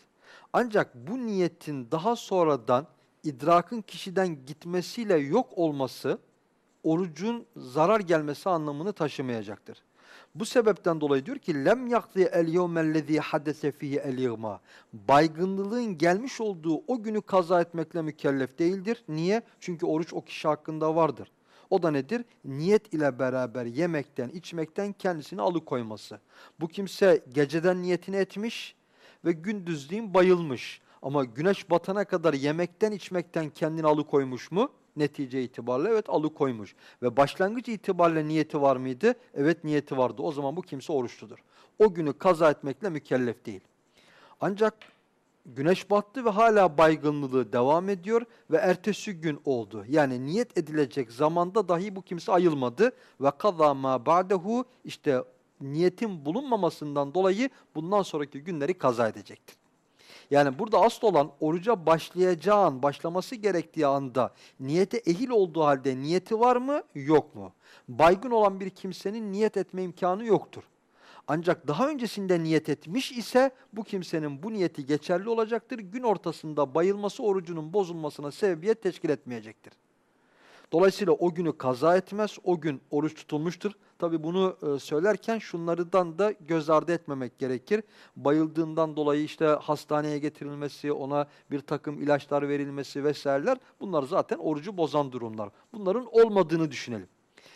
Ancak bu niyetin daha sonradan idrakın kişiden gitmesiyle yok olması orucun zarar gelmesi anlamını taşımayacaktır. Bu sebepten dolayı diyor ki lem yakdi el yevmellezî hadese fihi el yığma. Baygınlığın gelmiş olduğu o günü kaza etmekle mükellef değildir. Niye? Çünkü oruç o kişi hakkında vardır. O da nedir? Niyet ile beraber yemekten, içmekten kendisini alıkoyması. Bu kimse geceden niyetini etmiş ve gündüzliğin bayılmış. Ama güneş batana kadar yemekten, içmekten kendini alıkoymuş mu? Netice itibariyle evet alıkoymuş. Ve başlangıç itibariyle niyeti var mıydı? Evet niyeti vardı. O zaman bu kimse oruçludur. O günü kaza etmekle mükellef değil. Ancak güneş battı ve hala baygınlığı devam ediyor ve ertesi gün oldu. Yani niyet edilecek zamanda dahi bu kimse ayılmadı ve kaza ma ba'dehu işte niyetin bulunmamasından dolayı bundan sonraki günleri kaza edecektir. Yani burada asıl olan oruca başlayacağın, başlaması gerektiği anda niyete ehil olduğu halde niyeti var mı, yok mu? Baygın olan bir kimsenin niyet etme imkanı yoktur. Ancak daha öncesinde niyet etmiş ise bu kimsenin bu niyeti geçerli olacaktır. Gün ortasında bayılması orucunun bozulmasına sebebiyet teşkil etmeyecektir. Dolayısıyla o günü kaza etmez, o gün oruç tutulmuştur. Tabi bunu e, söylerken şunlardan da göz ardı etmemek gerekir. Bayıldığından dolayı işte hastaneye getirilmesi, ona bir takım ilaçlar verilmesi vesaireler bunlar zaten orucu bozan durumlar. Bunların olmadığını düşünelim.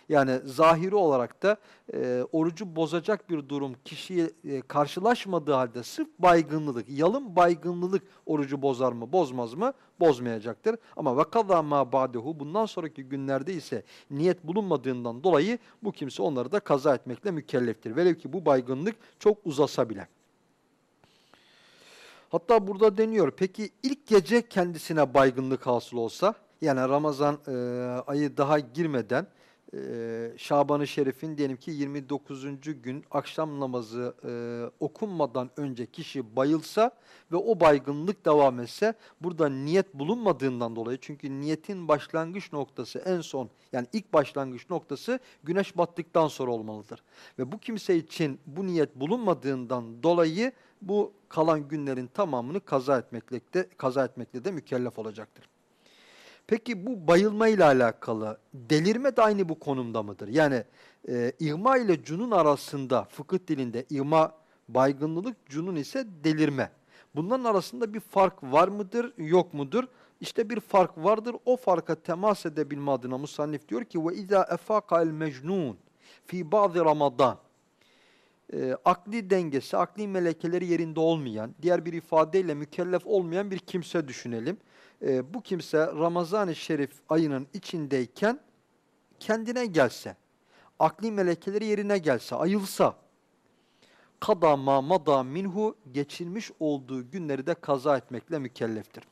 Yani zahiri olarak da e, orucu bozacak bir durum kişiye e, karşılaşmadığı halde sırf baygınlılık, yalın baygınlılık orucu bozar mı, bozmaz mı? Bozmayacaktır. Ama vakaza ma ba'dehu bundan sonraki günlerde ise niyet bulunmadığından dolayı bu kimse onları da kaza etmekle mükelleftir. Velev ki bu baygınlık çok uzasa bile. Hatta burada deniyor, peki ilk gece kendisine baygınlık hasıl olsa, yani Ramazan e, ayı daha girmeden e, Şaban-ı Şerif'in diyelim ki 29. gün akşam namazı e, okunmadan önce kişi bayılsa ve o baygınlık devam etse burada niyet bulunmadığından dolayı çünkü niyetin başlangıç noktası en son yani ilk başlangıç noktası güneş battıktan sonra olmalıdır. Ve bu kimse için bu niyet bulunmadığından dolayı bu kalan günlerin tamamını kaza etmekle de, kaza etmekle de mükellef olacaktır. Peki bu bayılma ile alakalı delirme de aynı bu konumda mıdır? Yani e, irma ile cunun arasında fıkıh dilinde irma baygınlılık, cunun ise delirme. Bunların arasında bir fark var mıdır, yok mudur? İşte bir fark vardır. O farka temas edebilme adına musannif diyor ki ve iza efaka el mecnun fi bazı Ramazan. E, akli dengesi, akli melekeleri yerinde olmayan, diğer bir ifadeyle mükellef olmayan bir kimse düşünelim e, bu kimse Ramazan-ı Şerif ayının içindeyken kendine gelse, akli melekeleri yerine gelse, ayılsa, kada ma mada minhu geçilmiş olduğu günleri de kaza etmekle mükelleftir.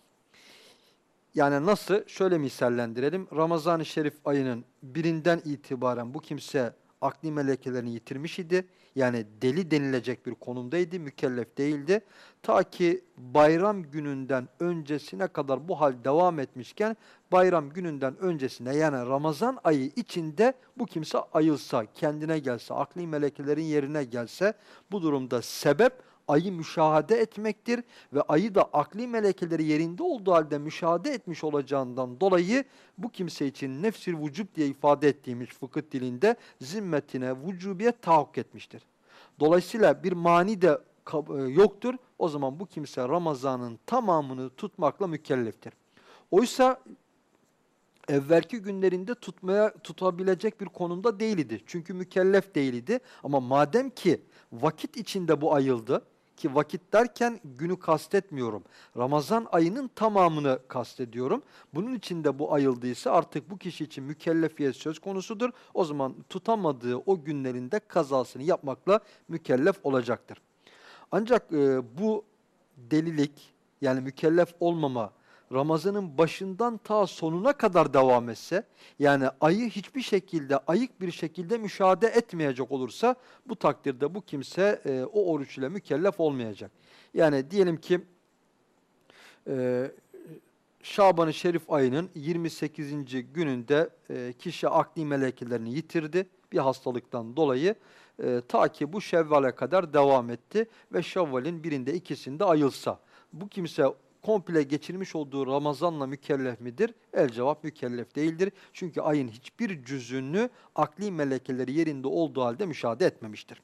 Yani nasıl? Şöyle misallendirelim. Ramazan-ı Şerif ayının birinden itibaren bu kimse akli melekelerini yitirmiş idi. Yani deli denilecek bir konumdaydı, mükellef değildi. Ta ki bayram gününden öncesine kadar bu hal devam etmişken bayram gününden öncesine yani Ramazan ayı içinde bu kimse ayılsa, kendine gelse, akli melekelerin yerine gelse bu durumda sebep ayı müşahede etmektir ve ayı da akli melekeleri yerinde olduğu halde müşahede etmiş olacağından dolayı bu kimse için nefsir vücub diye ifade ettiğimiz fıkıh dilinde zimmetine vücubiyet tahakkuk etmiştir. Dolayısıyla bir mani de e, yoktur. O zaman bu kimse Ramazan'ın tamamını tutmakla mükelleftir. Oysa evvelki günlerinde tutmaya tutabilecek bir konumda değildi. Çünkü mükellef değildi. Ama madem ki vakit içinde bu ayıldı, ki vakit derken günü kastetmiyorum. Ramazan ayının tamamını kastediyorum. Bunun için de bu ayıldıysa artık bu kişi için mükellefiyet söz konusudur. O zaman tutamadığı o günlerinde kazasını yapmakla mükellef olacaktır. Ancak e, bu delilik yani mükellef olmama Ramazan'ın başından ta sonuna kadar devam etse, yani ayı hiçbir şekilde, ayık bir şekilde müşahede etmeyecek olursa, bu takdirde bu kimse e, o oruç ile mükellef olmayacak. Yani diyelim ki, e, Şaban-ı Şerif ayının 28. gününde e, kişi akli melekelerini yitirdi bir hastalıktan dolayı. E, ta ki bu Şevval'e kadar devam etti ve Şevval'in birinde ikisinde ayılsa. Bu kimse komple geçirmiş olduğu Ramazan'la mükellef midir? El cevap mükellef değildir. Çünkü ayın hiçbir cüzünü akli melekeleri yerinde olduğu halde müşahede etmemiştir.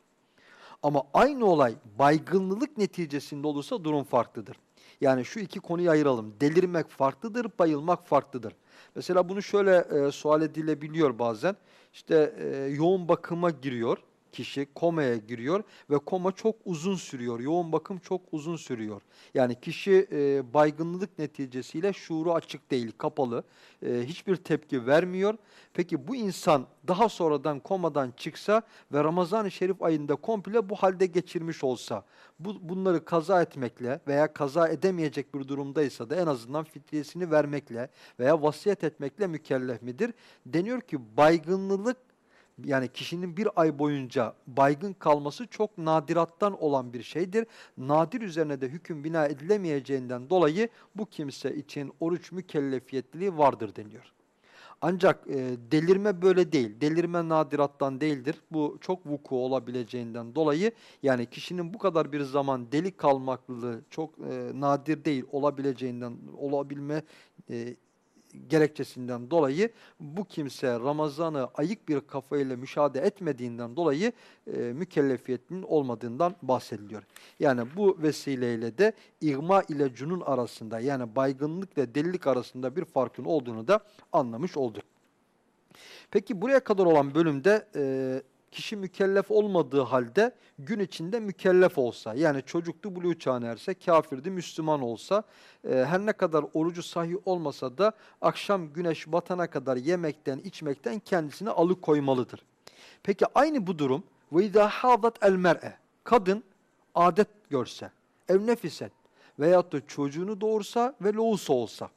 Ama aynı olay baygınlılık neticesinde olursa durum farklıdır. Yani şu iki konuyu ayıralım. Delirmek farklıdır, bayılmak farklıdır. Mesela bunu şöyle e, sual edilebiliyor bazen. İşte e, yoğun bakıma giriyor kişi komaya giriyor ve koma çok uzun sürüyor. Yoğun bakım çok uzun sürüyor. Yani kişi e, baygınlık neticesiyle şuuru açık değil, kapalı. E, hiçbir tepki vermiyor. Peki bu insan daha sonradan komadan çıksa ve Ramazan-ı Şerif ayında komple bu halde geçirmiş olsa, bu, bunları kaza etmekle veya kaza edemeyecek bir durumdaysa da en azından fitriyesini vermekle veya vasiyet etmekle mükellef midir? Deniyor ki baygınlılık yani kişinin bir ay boyunca baygın kalması çok nadirattan olan bir şeydir. Nadir üzerine de hüküm bina edilemeyeceğinden dolayı bu kimse için oruç mükellefiyetliliği vardır deniyor. Ancak e, delirme böyle değil. Delirme nadirattan değildir. Bu çok vuku olabileceğinden dolayı yani kişinin bu kadar bir zaman deli kalmaklılığı çok e, nadir değil olabileceğinden olabilme e, gerekçesinden dolayı bu kimse Ramazan'ı ayık bir kafayla müşahede etmediğinden dolayı e, mükellefiyetinin olmadığından bahsediliyor. Yani bu vesileyle de igma ile cunun arasında yani baygınlık ve delilik arasında bir farkın olduğunu da anlamış olduk. Peki buraya kadar olan bölümde e, kişi mükellef olmadığı halde gün içinde mükellef olsa yani çocuktu buluğ çağına erse kafirdi Müslüman olsa e, her ne kadar orucu sahih olmasa da akşam güneş batana kadar yemekten içmekten kendisini alıkoymalıdır. Peki aynı bu durum hâzat el mer'e kadın adet görse ev nefiset veyahut da çocuğunu doğursa ve loğusa olsa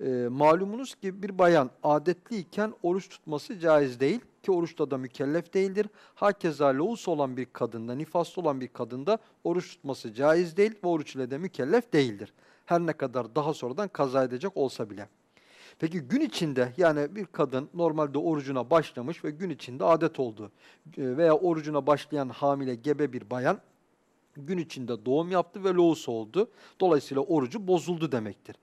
e, malumunuz ki bir bayan adetliyken oruç tutması caiz değil ki oruçta da mükellef değildir. Hakeza loğus olan bir kadında, nifaslı olan bir kadında oruç tutması caiz değil ve oruç ile de mükellef değildir. Her ne kadar daha sonradan kaza edecek olsa bile. Peki gün içinde yani bir kadın normalde orucuna başlamış ve gün içinde adet oldu e, veya orucuna başlayan hamile gebe bir bayan gün içinde doğum yaptı ve loğus oldu. Dolayısıyla orucu bozuldu demektir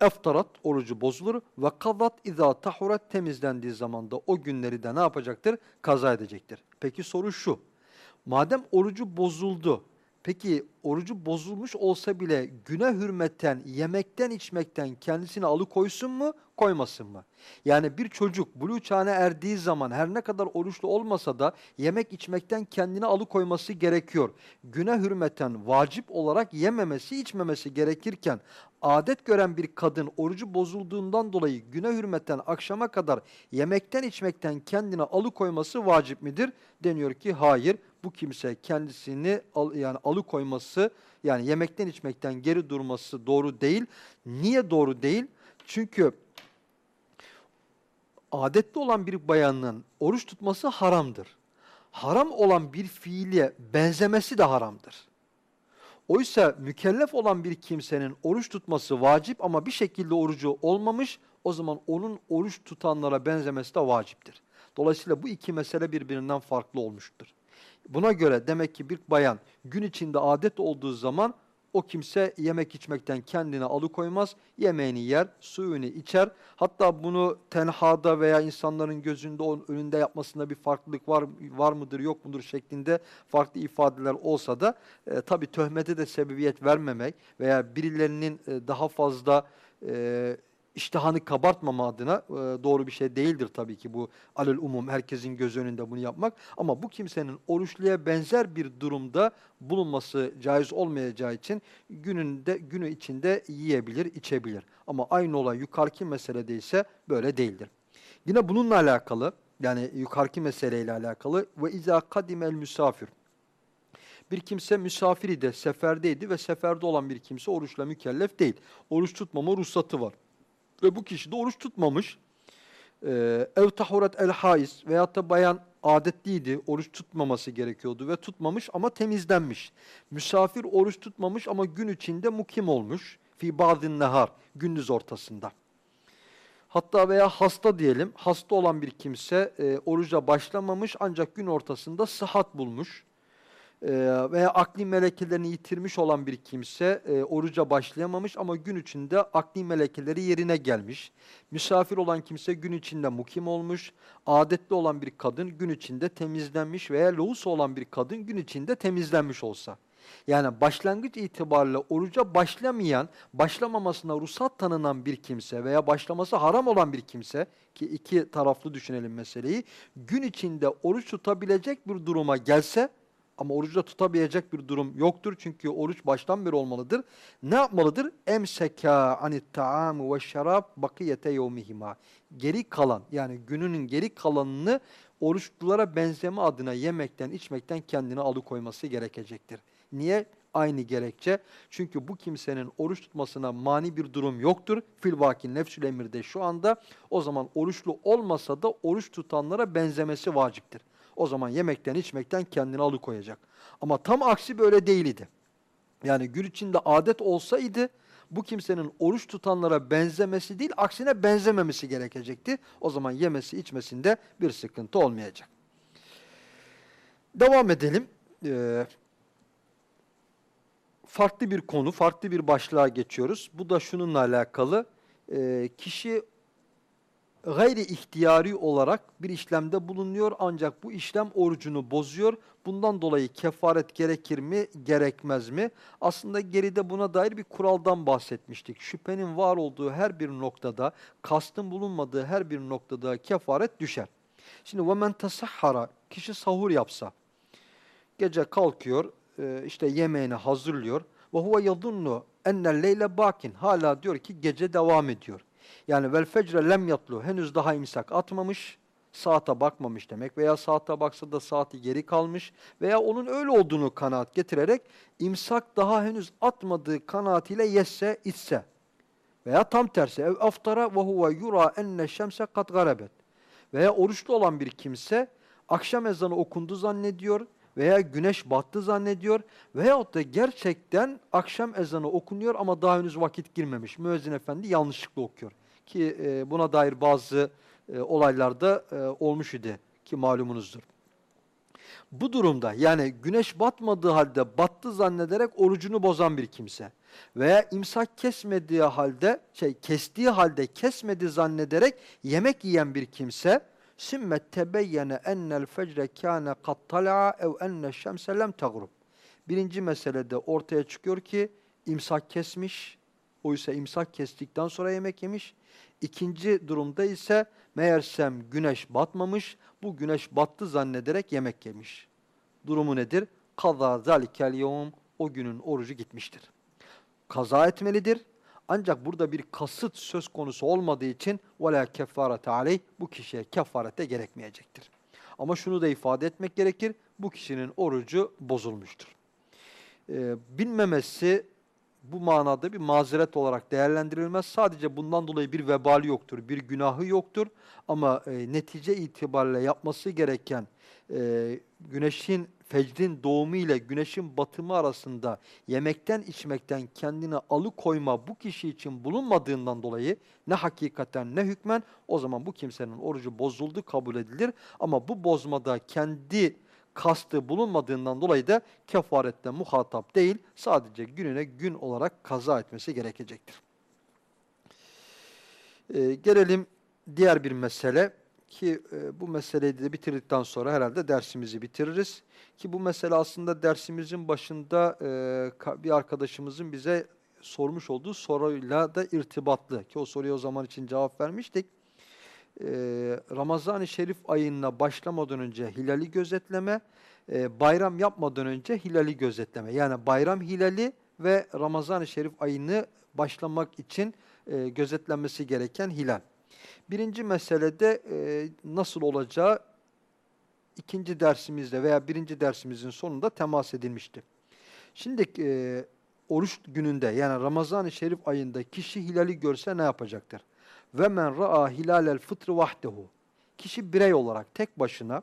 eftarat orucu bozulur ve kavat izâ tahurat temizlendiği zaman da o günleri de ne yapacaktır? Kaza edecektir. Peki soru şu. Madem orucu bozuldu, peki orucu bozulmuş olsa bile güne hürmetten, yemekten içmekten kendisini alıkoysun mu, koymasın mı? Yani bir çocuk buluğ çağına erdiği zaman her ne kadar oruçlu olmasa da yemek içmekten kendini alıkoyması gerekiyor. Güne hürmeten vacip olarak yememesi, içmemesi gerekirken adet gören bir kadın orucu bozulduğundan dolayı güne hürmeten akşama kadar yemekten içmekten kendini alıkoyması vacip midir? Deniyor ki hayır bu kimse kendisini al, yani alıkoyması yani yemekten içmekten geri durması doğru değil. Niye doğru değil? Çünkü adetli olan bir bayanın oruç tutması haramdır. Haram olan bir fiile benzemesi de haramdır. Oysa mükellef olan bir kimsenin oruç tutması vacip ama bir şekilde orucu olmamış, o zaman onun oruç tutanlara benzemesi de vaciptir. Dolayısıyla bu iki mesele birbirinden farklı olmuştur. Buna göre demek ki bir bayan gün içinde adet olduğu zaman o kimse yemek içmekten kendini alıkoymaz, yemeğini yer, suyunu içer. Hatta bunu tenhada veya insanların gözünde onun önünde yapmasında bir farklılık var var mıdır yok mudur şeklinde farklı ifadeler olsa da e, tabi töhmete de sebebiyet vermemek veya birilerinin e, daha fazla e, iştahını kabartmama adına e, doğru bir şey değildir tabii ki bu alel umum herkesin göz önünde bunu yapmak. Ama bu kimsenin oruçluya benzer bir durumda bulunması caiz olmayacağı için gününde günü içinde yiyebilir, içebilir. Ama aynı olay yukarıki meselede ise böyle değildir. Yine bununla alakalı yani yukarıki meseleyle alakalı ve izâ kadimel misafir bir kimse misafir idi, seferdeydi ve seferde olan bir kimse oruçla mükellef değil. Oruç tutmama ruhsatı var ve bu kişi de oruç tutmamış. Ee, ev tahuret el haiz veyahut da bayan adetliydi, oruç tutmaması gerekiyordu ve tutmamış ama temizlenmiş. Misafir oruç tutmamış ama gün içinde mukim olmuş. Fi bazin nehar, gündüz ortasında. Hatta veya hasta diyelim, hasta olan bir kimse e, oruca başlamamış ancak gün ortasında sıhhat bulmuş. Ee, veya akli melekelerini yitirmiş olan bir kimse e, oruca başlayamamış ama gün içinde akli melekeleri yerine gelmiş. Misafir olan kimse gün içinde mukim olmuş. Adetli olan bir kadın gün içinde temizlenmiş veya loğus olan bir kadın gün içinde temizlenmiş olsa. Yani başlangıç itibariyle oruca başlamayan, başlamamasına ruhsat tanınan bir kimse veya başlaması haram olan bir kimse ki iki taraflı düşünelim meseleyi, gün içinde oruç tutabilecek bir duruma gelse ama orucu da tutabilecek bir durum yoktur. Çünkü oruç baştan beri olmalıdır. Ne yapmalıdır? Emseka anit ta'amu ve şarab bakiyete yevmihima. Geri kalan yani gününün geri kalanını oruçlulara benzeme adına yemekten içmekten kendini alıkoyması gerekecektir. Niye? Aynı gerekçe. Çünkü bu kimsenin oruç tutmasına mani bir durum yoktur. Filvaki nefsül emirde şu anda o zaman oruçlu olmasa da oruç tutanlara benzemesi vaciptir. O zaman yemekten içmekten kendini alıkoyacak. Ama tam aksi böyle değildi. Yani gün içinde adet olsaydı Bu kimsenin oruç tutanlara benzemesi değil, aksine benzememesi gerekecekti. O zaman yemesi içmesinde bir sıkıntı olmayacak. Devam edelim. Ee, farklı bir konu, farklı bir başlığa geçiyoruz. Bu da şununla alakalı. Ee, kişi gayri ihtiyari olarak bir işlemde bulunuyor ancak bu işlem orucunu bozuyor. Bundan dolayı kefaret gerekir mi, gerekmez mi? Aslında geride buna dair bir kuraldan bahsetmiştik. Şüphenin var olduğu her bir noktada, kastın bulunmadığı her bir noktada kefaret düşer. Şimdi وَمَنْ تَسَحَّرَ Kişi sahur yapsa, gece kalkıyor, e, işte yemeğini hazırlıyor. وَهُوَ يَظُنُّ اَنَّ leyle bakin Hala diyor ki gece devam ediyor. Yani vel fecre lem yatlu henüz daha imsak atmamış, saate bakmamış demek veya saate baksa da saati geri kalmış veya onun öyle olduğunu kanaat getirerek imsak daha henüz atmadığı kanaatiyle yesse içse veya tam tersi ev aftara ve huve yura enne şemse kat garabet veya oruçlu olan bir kimse akşam ezanı okundu zannediyor veya güneş battı zannediyor veyahut da gerçekten akşam ezanı okunuyor ama daha henüz vakit girmemiş. Müezzin efendi yanlışlıkla okuyor. Ki e, buna dair bazı e, olaylarda e, olmuş idi ki malumunuzdur. Bu durumda yani güneş batmadığı halde battı zannederek orucunu bozan bir kimse veya imsak kesmediği halde şey kestiği halde kesmedi zannederek yemek yiyen bir kimse Sümmet tebeyyene ennel fecre kâne kat tal'a ev enne şemse lem tegrub. Birinci meselede ortaya çıkıyor ki imsak kesmiş, oysa imsak kestikten sonra yemek yemiş. İkinci durumda ise meğersem güneş batmamış, bu güneş battı zannederek yemek yemiş. Durumu nedir? Kaza zalikel yevm, o günün orucu gitmiştir. Kaza etmelidir ancak burada bir kasıt söz konusu olmadığı için وَلَا كَفَّارَةَ عَلَيْهِ Bu kişiye kefarete gerekmeyecektir. Ama şunu da ifade etmek gerekir, bu kişinin orucu bozulmuştur. Ee, bilmemesi bu manada bir mazeret olarak değerlendirilmez. Sadece bundan dolayı bir vebali yoktur, bir günahı yoktur. Ama e, netice itibariyle yapması gereken e, güneşin fecrin doğumu ile güneşin batımı arasında yemekten içmekten kendini alıkoyma bu kişi için bulunmadığından dolayı ne hakikaten ne hükmen o zaman bu kimsenin orucu bozuldu kabul edilir. Ama bu bozmada kendi kastı bulunmadığından dolayı da kefarette muhatap değil sadece gününe gün olarak kaza etmesi gerekecektir. Ee, gelelim diğer bir mesele ki e, bu meseleyi de bitirdikten sonra herhalde dersimizi bitiririz. Ki bu mesele aslında dersimizin başında e, bir arkadaşımızın bize sormuş olduğu soruyla da irtibatlı. Ki o soruya o zaman için cevap vermiştik. E, Ramazan-ı Şerif ayına başlamadan önce hilali gözetleme, e, bayram yapmadan önce hilali gözetleme. Yani bayram hilali ve Ramazan-ı Şerif ayını başlamak için e, gözetlenmesi gereken hilal. Birinci meselede e, nasıl olacağı ikinci dersimizde veya birinci dersimizin sonunda temas edilmişti. Şimdi e, oruç gününde yani Ramazan-ı Şerif ayında kişi hilali görse ne yapacaktır? Ve men ra'a hilalel fıtrı vahdehu. Kişi birey olarak tek başına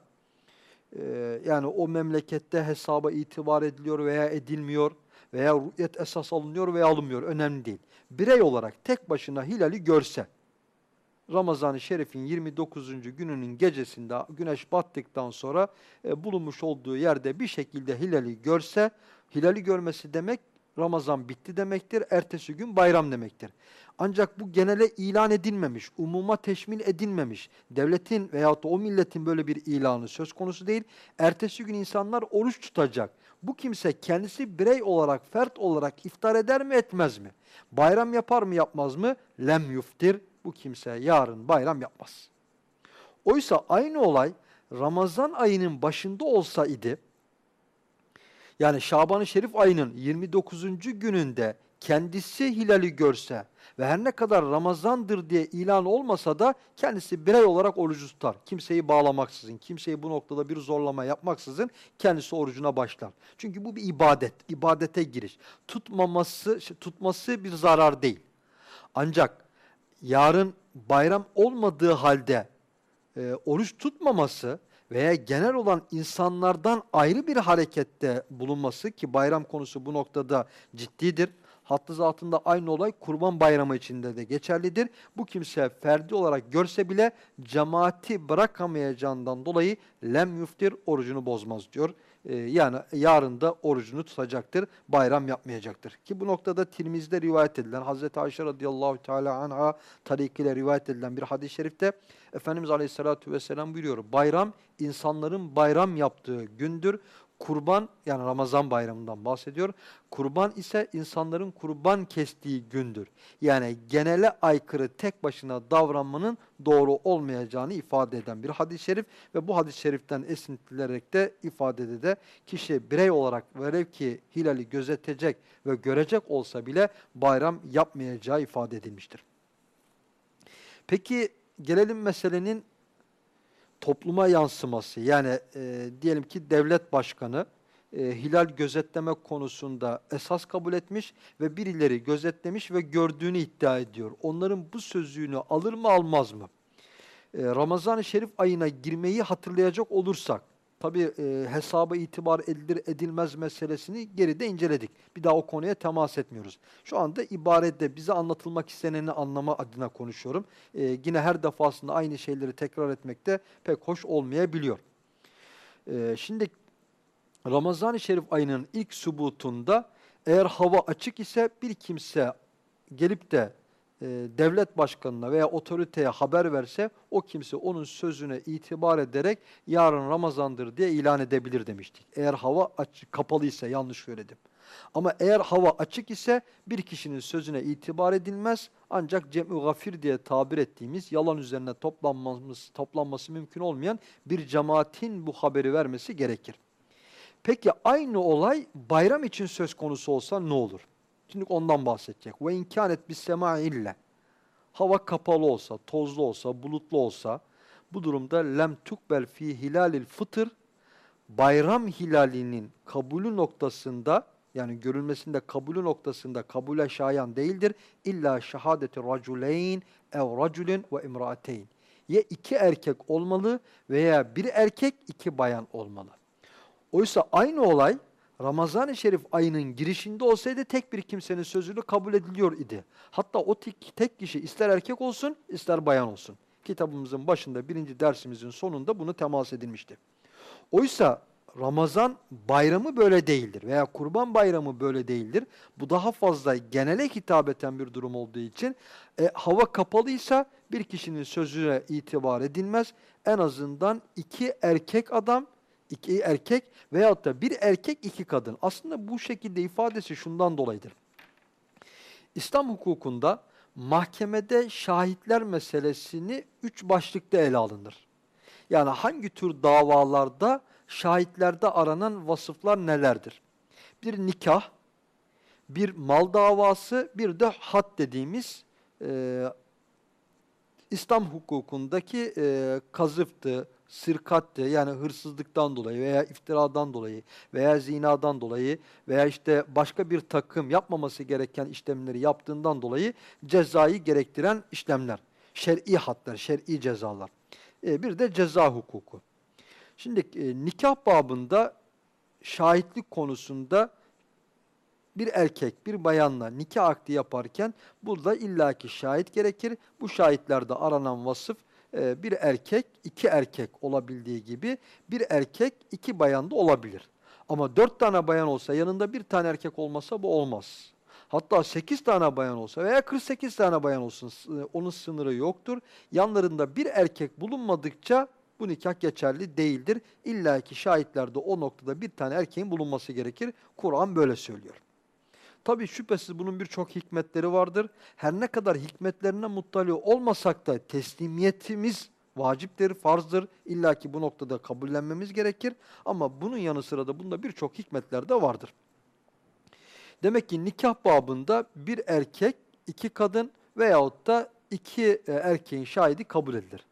e, yani o memlekette hesaba itibar ediliyor veya edilmiyor veya rü'yet esas alınıyor veya alınmıyor önemli değil. Birey olarak tek başına hilali görse Ramazan-ı Şerif'in 29. gününün gecesinde güneş battıktan sonra e, bulunmuş olduğu yerde bir şekilde hilali görse, hilali görmesi demek Ramazan bitti demektir, ertesi gün bayram demektir. Ancak bu genele ilan edilmemiş, umuma teşmil edilmemiş, devletin veyahut da o milletin böyle bir ilanı söz konusu değil. Ertesi gün insanlar oruç tutacak. Bu kimse kendisi birey olarak, fert olarak iftar eder mi etmez mi? Bayram yapar mı yapmaz mı? Lem yuftir bu kimse yarın bayram yapmaz. Oysa aynı olay Ramazan ayının başında olsaydı, yani Şaban-ı Şerif ayının 29. gününde kendisi hilali görse ve her ne kadar Ramazandır diye ilan olmasa da kendisi birey olarak orucu tutar. Kimseyi bağlamaksızın, kimseyi bu noktada bir zorlama yapmaksızın kendisi orucuna başlar. Çünkü bu bir ibadet, ibadete giriş. Tutmaması, tutması bir zarar değil. Ancak yarın bayram olmadığı halde e, oruç tutmaması veya genel olan insanlardan ayrı bir harekette bulunması ki bayram konusu bu noktada ciddidir. Hattı zatında aynı olay kurban bayramı içinde de geçerlidir. Bu kimse ferdi olarak görse bile cemaati bırakamayacağından dolayı lem yuftir orucunu bozmaz diyor. Ee, yani yarın da orucunu tutacaktır, bayram yapmayacaktır. Ki bu noktada Tirmiz'de rivayet edilen, Hazreti Ayşe radıyallahu teala anha tarikiyle rivayet edilen bir hadis-i şerifte Efendimiz aleyhissalatu vesselam buyuruyor. Bayram insanların bayram yaptığı gündür. Kurban yani Ramazan bayramından bahsediyor. Kurban ise insanların kurban kestiği gündür. Yani genele aykırı tek başına davranmanın doğru olmayacağını ifade eden bir hadis-i şerif ve bu hadis-i şeriften esintilerek de ifadede de kişi birey olarak velev ki hilali gözetecek ve görecek olsa bile bayram yapmayacağı ifade edilmiştir. Peki gelelim meselenin topluma yansıması yani e, diyelim ki devlet başkanı e, hilal gözetleme konusunda esas kabul etmiş ve birileri gözetlemiş ve gördüğünü iddia ediyor. Onların bu sözlüğünü alır mı almaz mı? E, Ramazan-ı Şerif ayına girmeyi hatırlayacak olursak Tabi e, hesaba itibar edilir edilmez meselesini geride inceledik. Bir daha o konuya temas etmiyoruz. Şu anda ibarede bize anlatılmak isteneni anlama adına konuşuyorum. E, yine her defasında aynı şeyleri tekrar etmekte pek hoş olmayabiliyor. E, şimdi Ramazan-ı Şerif ayının ilk subutunda eğer hava açık ise bir kimse gelip de e, devlet başkanına veya otoriteye haber verse o kimse onun sözüne itibar ederek yarın Ramazandır diye ilan edebilir demiştik. Eğer hava açık, kapalı ise yanlış söyledim. Ama eğer hava açık ise bir kişinin sözüne itibar edilmez ancak cem'ü gafir diye tabir ettiğimiz yalan üzerine toplanması, toplanması mümkün olmayan bir cemaatin bu haberi vermesi gerekir. Peki aynı olay bayram için söz konusu olsa ne olur? Şimdi ondan bahsedecek. Ve imkanet bis sema ille. Hava kapalı olsa, tozlu olsa, bulutlu olsa bu durumda lem tukbel fi hilalil fıtır bayram hilalinin kabulü noktasında yani görülmesinde kabulü noktasında kabule şayan değildir. İlla şehadeti raculeyn ev raculin ve imraateyn. Ya iki erkek olmalı veya bir erkek iki bayan olmalı. Oysa aynı olay Ramazan-ı Şerif ayının girişinde olsaydı tek bir kimsenin sözünü kabul ediliyor idi. Hatta o tek, tek kişi ister erkek olsun ister bayan olsun. Kitabımızın başında birinci dersimizin sonunda bunu temas edilmişti. Oysa Ramazan bayramı böyle değildir veya kurban bayramı böyle değildir. Bu daha fazla genele hitap eden bir durum olduğu için e, hava kapalıysa bir kişinin sözüne itibar edilmez. En azından iki erkek adam iki erkek veyahut da bir erkek iki kadın. Aslında bu şekilde ifadesi şundan dolayıdır. İslam hukukunda mahkemede şahitler meselesini üç başlıkta ele alınır. Yani hangi tür davalarda şahitlerde aranan vasıflar nelerdir? Bir nikah, bir mal davası, bir de had dediğimiz e, İslam hukukundaki e, kazıftı, sırkattı yani hırsızlıktan dolayı veya iftiradan dolayı veya zinadan dolayı veya işte başka bir takım yapmaması gereken işlemleri yaptığından dolayı cezayı gerektiren işlemler. Şer'i hatlar, şer'i cezalar. E, bir de ceza hukuku. Şimdi e, nikah babında şahitlik konusunda bir erkek bir bayanla nikah akdi yaparken burada illaki şahit gerekir. Bu şahitlerde aranan vasıf e, bir erkek iki erkek olabildiği gibi bir erkek iki bayan da olabilir. Ama dört tane bayan olsa yanında bir tane erkek olmasa bu olmaz. Hatta 8 tane bayan olsa veya 48 tane bayan olsun e, onun sınırı yoktur. Yanlarında bir erkek bulunmadıkça bu nikah geçerli değildir. İlla ki şahitlerde o noktada bir tane erkeğin bulunması gerekir. Kur'an böyle söylüyor. Tabii şüphesiz bunun birçok hikmetleri vardır. Her ne kadar hikmetlerine muttali olmasak da teslimiyetimiz vaciptir, farzdır. İlla ki bu noktada kabullenmemiz gerekir. Ama bunun yanı sıra da bunda birçok hikmetler de vardır. Demek ki nikah babında bir erkek, iki kadın veyahut da iki e, erkeğin şahidi kabul edilir.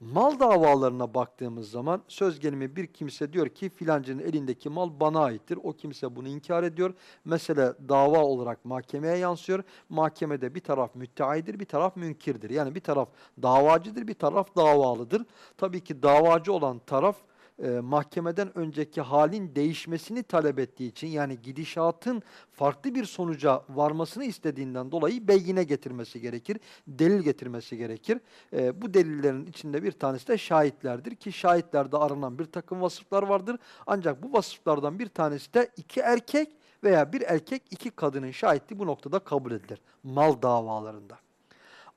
Mal davalarına baktığımız zaman söz gelimi bir kimse diyor ki filancının elindeki mal bana aittir. O kimse bunu inkar ediyor. Mesele dava olarak mahkemeye yansıyor. Mahkemede bir taraf müteahhidir, bir taraf münkirdir. Yani bir taraf davacıdır, bir taraf davalıdır. Tabii ki davacı olan taraf e, mahkemeden önceki halin değişmesini talep ettiği için yani gidişatın farklı bir sonuca varmasını istediğinden dolayı beyine getirmesi gerekir, delil getirmesi gerekir. E, bu delillerin içinde bir tanesi de şahitlerdir ki şahitlerde aranan bir takım vasıflar vardır. Ancak bu vasıflardan bir tanesi de iki erkek veya bir erkek iki kadının şahitliği bu noktada kabul edilir mal davalarında.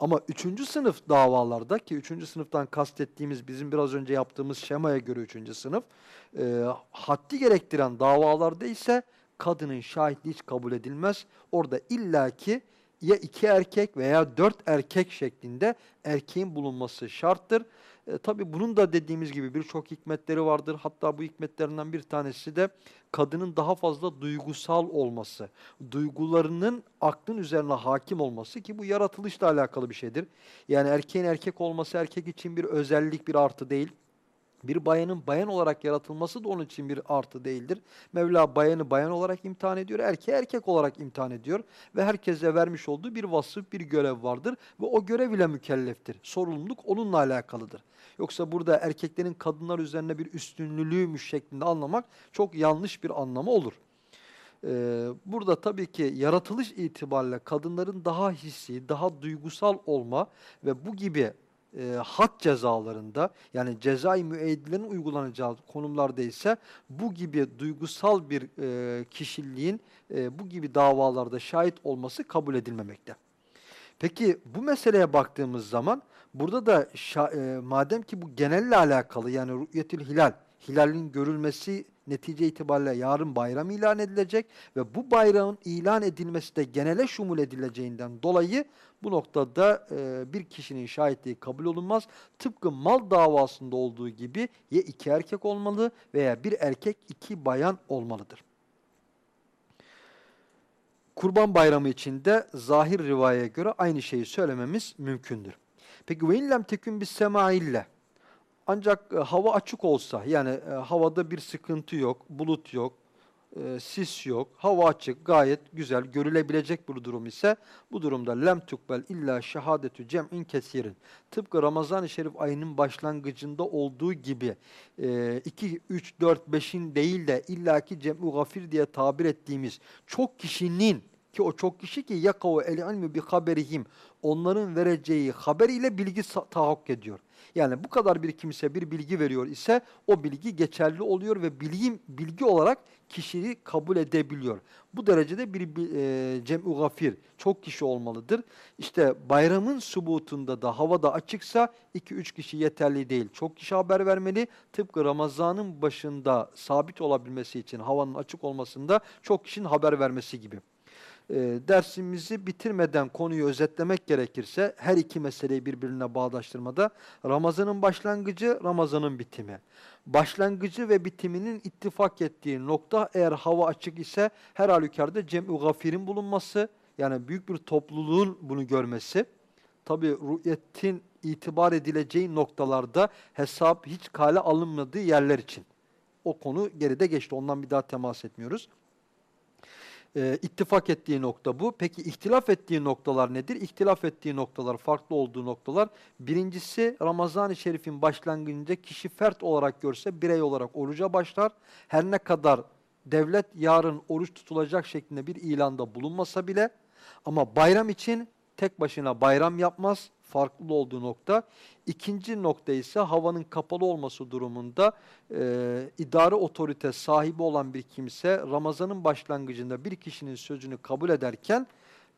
Ama üçüncü sınıf davalarda ki üçüncü sınıftan kastettiğimiz bizim biraz önce yaptığımız şemaya göre üçüncü sınıf e, haddi gerektiren davalarda ise kadının şahitliği hiç kabul edilmez. Orada illaki ya iki erkek veya dört erkek şeklinde erkeğin bulunması şarttır. E, tabii bunun da dediğimiz gibi birçok hikmetleri vardır. Hatta bu hikmetlerinden bir tanesi de kadının daha fazla duygusal olması, duygularının aklın üzerine hakim olması ki bu yaratılışla alakalı bir şeydir. Yani erkeğin erkek olması erkek için bir özellik, bir artı değil. Bir bayanın bayan olarak yaratılması da onun için bir artı değildir. Mevla bayanı bayan olarak imtihan ediyor, erkeği erkek olarak imtihan ediyor. Ve herkese vermiş olduğu bir vasıf, bir görev vardır. Ve o görev ile mükelleftir. Sorumluluk onunla alakalıdır. Yoksa burada erkeklerin kadınlar üzerine bir üstünlülüğümüş şeklinde anlamak çok yanlış bir anlamı olur. Ee, burada tabii ki yaratılış itibariyle kadınların daha hissi, daha duygusal olma ve bu gibi e, had cezalarında yani cezai müeyyidlerin uygulanacağı konumlarda ise bu gibi duygusal bir e, kişiliğin e, bu gibi davalarda şahit olması kabul edilmemekte. Peki bu meseleye baktığımız zaman burada da e, madem ki bu genelle alakalı yani rü'yetül hilal, hilalin görülmesi netice itibariyle yarın bayram ilan edilecek ve bu bayramın ilan edilmesi de genele şumul edileceğinden dolayı bu noktada e, bir kişinin şahitliği kabul olunmaz. Tıpkı mal davasında olduğu gibi ya iki erkek olmalı veya bir erkek iki bayan olmalıdır. Kurban bayramı için de zahir rivayeye göre aynı şeyi söylememiz mümkündür. Peki ve inlem tekün bis semaille ancak e, hava açık olsa yani e, havada bir sıkıntı yok, bulut yok, e, sis yok, hava açık, gayet güzel, görülebilecek bir durum ise bu durumda lem tukbel illa şehadetü cem'in kesirin. Tıpkı Ramazan-ı Şerif ayının başlangıcında olduğu gibi 2, 3, 4, 5'in değil de illaki cem'u gafir diye tabir ettiğimiz çok kişinin ki o çok kişi ki yakavu el ilmi bi haberihim onların vereceği haber ile bilgi tahakkuk ediyor. Yani bu kadar bir kimse bir bilgi veriyor ise o bilgi geçerli oluyor ve bilgi, bilgi olarak kişiyi kabul edebiliyor. Bu derecede bir e, cem'u gafir, çok kişi olmalıdır. İşte bayramın subutunda da havada açıksa 2-3 kişi yeterli değil. Çok kişi haber vermeli. Tıpkı Ramazan'ın başında sabit olabilmesi için havanın açık olmasında çok kişinin haber vermesi gibi e, dersimizi bitirmeden konuyu özetlemek gerekirse her iki meseleyi birbirine bağdaştırmada Ramazan'ın başlangıcı, Ramazan'ın bitimi. Başlangıcı ve bitiminin ittifak ettiği nokta eğer hava açık ise her halükarda cem'u gafirin bulunması yani büyük bir topluluğun bunu görmesi. Tabi rü'yetin itibar edileceği noktalarda hesap hiç kale alınmadığı yerler için. O konu geride geçti ondan bir daha temas etmiyoruz e, ittifak ettiği nokta bu. Peki ihtilaf ettiği noktalar nedir? İhtilaf ettiği noktalar, farklı olduğu noktalar. Birincisi Ramazan-ı Şerif'in başlangıcında kişi fert olarak görse birey olarak oruca başlar. Her ne kadar devlet yarın oruç tutulacak şeklinde bir ilanda bulunmasa bile ama bayram için tek başına bayram yapmaz farklı olduğu nokta. İkinci nokta ise havanın kapalı olması durumunda e, idare otorite sahibi olan bir kimse Ramazan'ın başlangıcında bir kişinin sözünü kabul ederken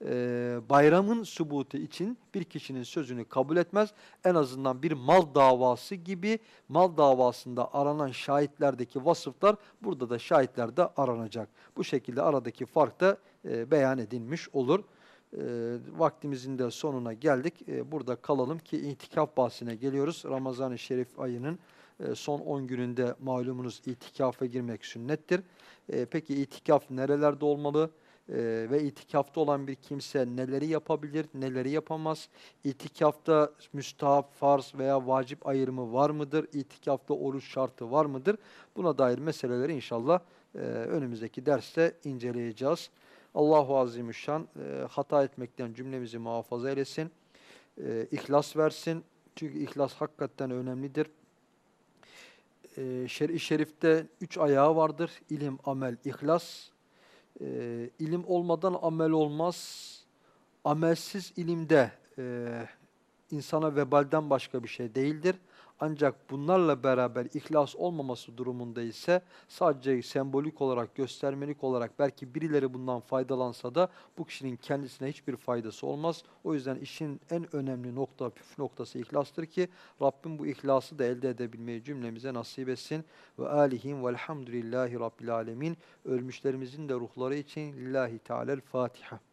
e, bayramın subutu için bir kişinin sözünü kabul etmez. En azından bir mal davası gibi mal davasında aranan şahitlerdeki vasıflar burada da şahitlerde aranacak. Bu şekilde aradaki fark da e, beyan edilmiş olur e, vaktimizin de sonuna geldik. E, burada kalalım ki itikaf bahsine geliyoruz. Ramazan-ı Şerif ayının e, son 10 gününde malumunuz itikafa girmek sünnettir. E, peki itikaf nerelerde olmalı? Ee, ve itikafta olan bir kimse neleri yapabilir, neleri yapamaz? İtikafta müstahap, farz veya vacip ayrımı var mıdır? İtikafta oruç şartı var mıdır? Buna dair meseleleri inşallah e, önümüzdeki derste inceleyeceğiz. Allahu Azimüşşan e, hata etmekten cümlemizi muhafaza eylesin. E, ihlas versin. Çünkü ihlas hakikaten önemlidir. e, şer'i şerifte üç ayağı vardır. İlim, amel, ihlas. E, ilim olmadan amel olmaz. Amelsiz ilimde e, insana vebalden başka bir şey değildir. Ancak bunlarla beraber ihlas olmaması durumunda ise sadece sembolik olarak, göstermelik olarak belki birileri bundan faydalansa da bu kişinin kendisine hiçbir faydası olmaz. O yüzden işin en önemli nokta, püf noktası ihlastır ki Rabbim bu ihlası da elde edebilmeyi cümlemize nasip etsin. Ve alihim velhamdülillahi rabbil alemin. Ölmüşlerimizin de ruhları için lillahi teala'l Fatiha.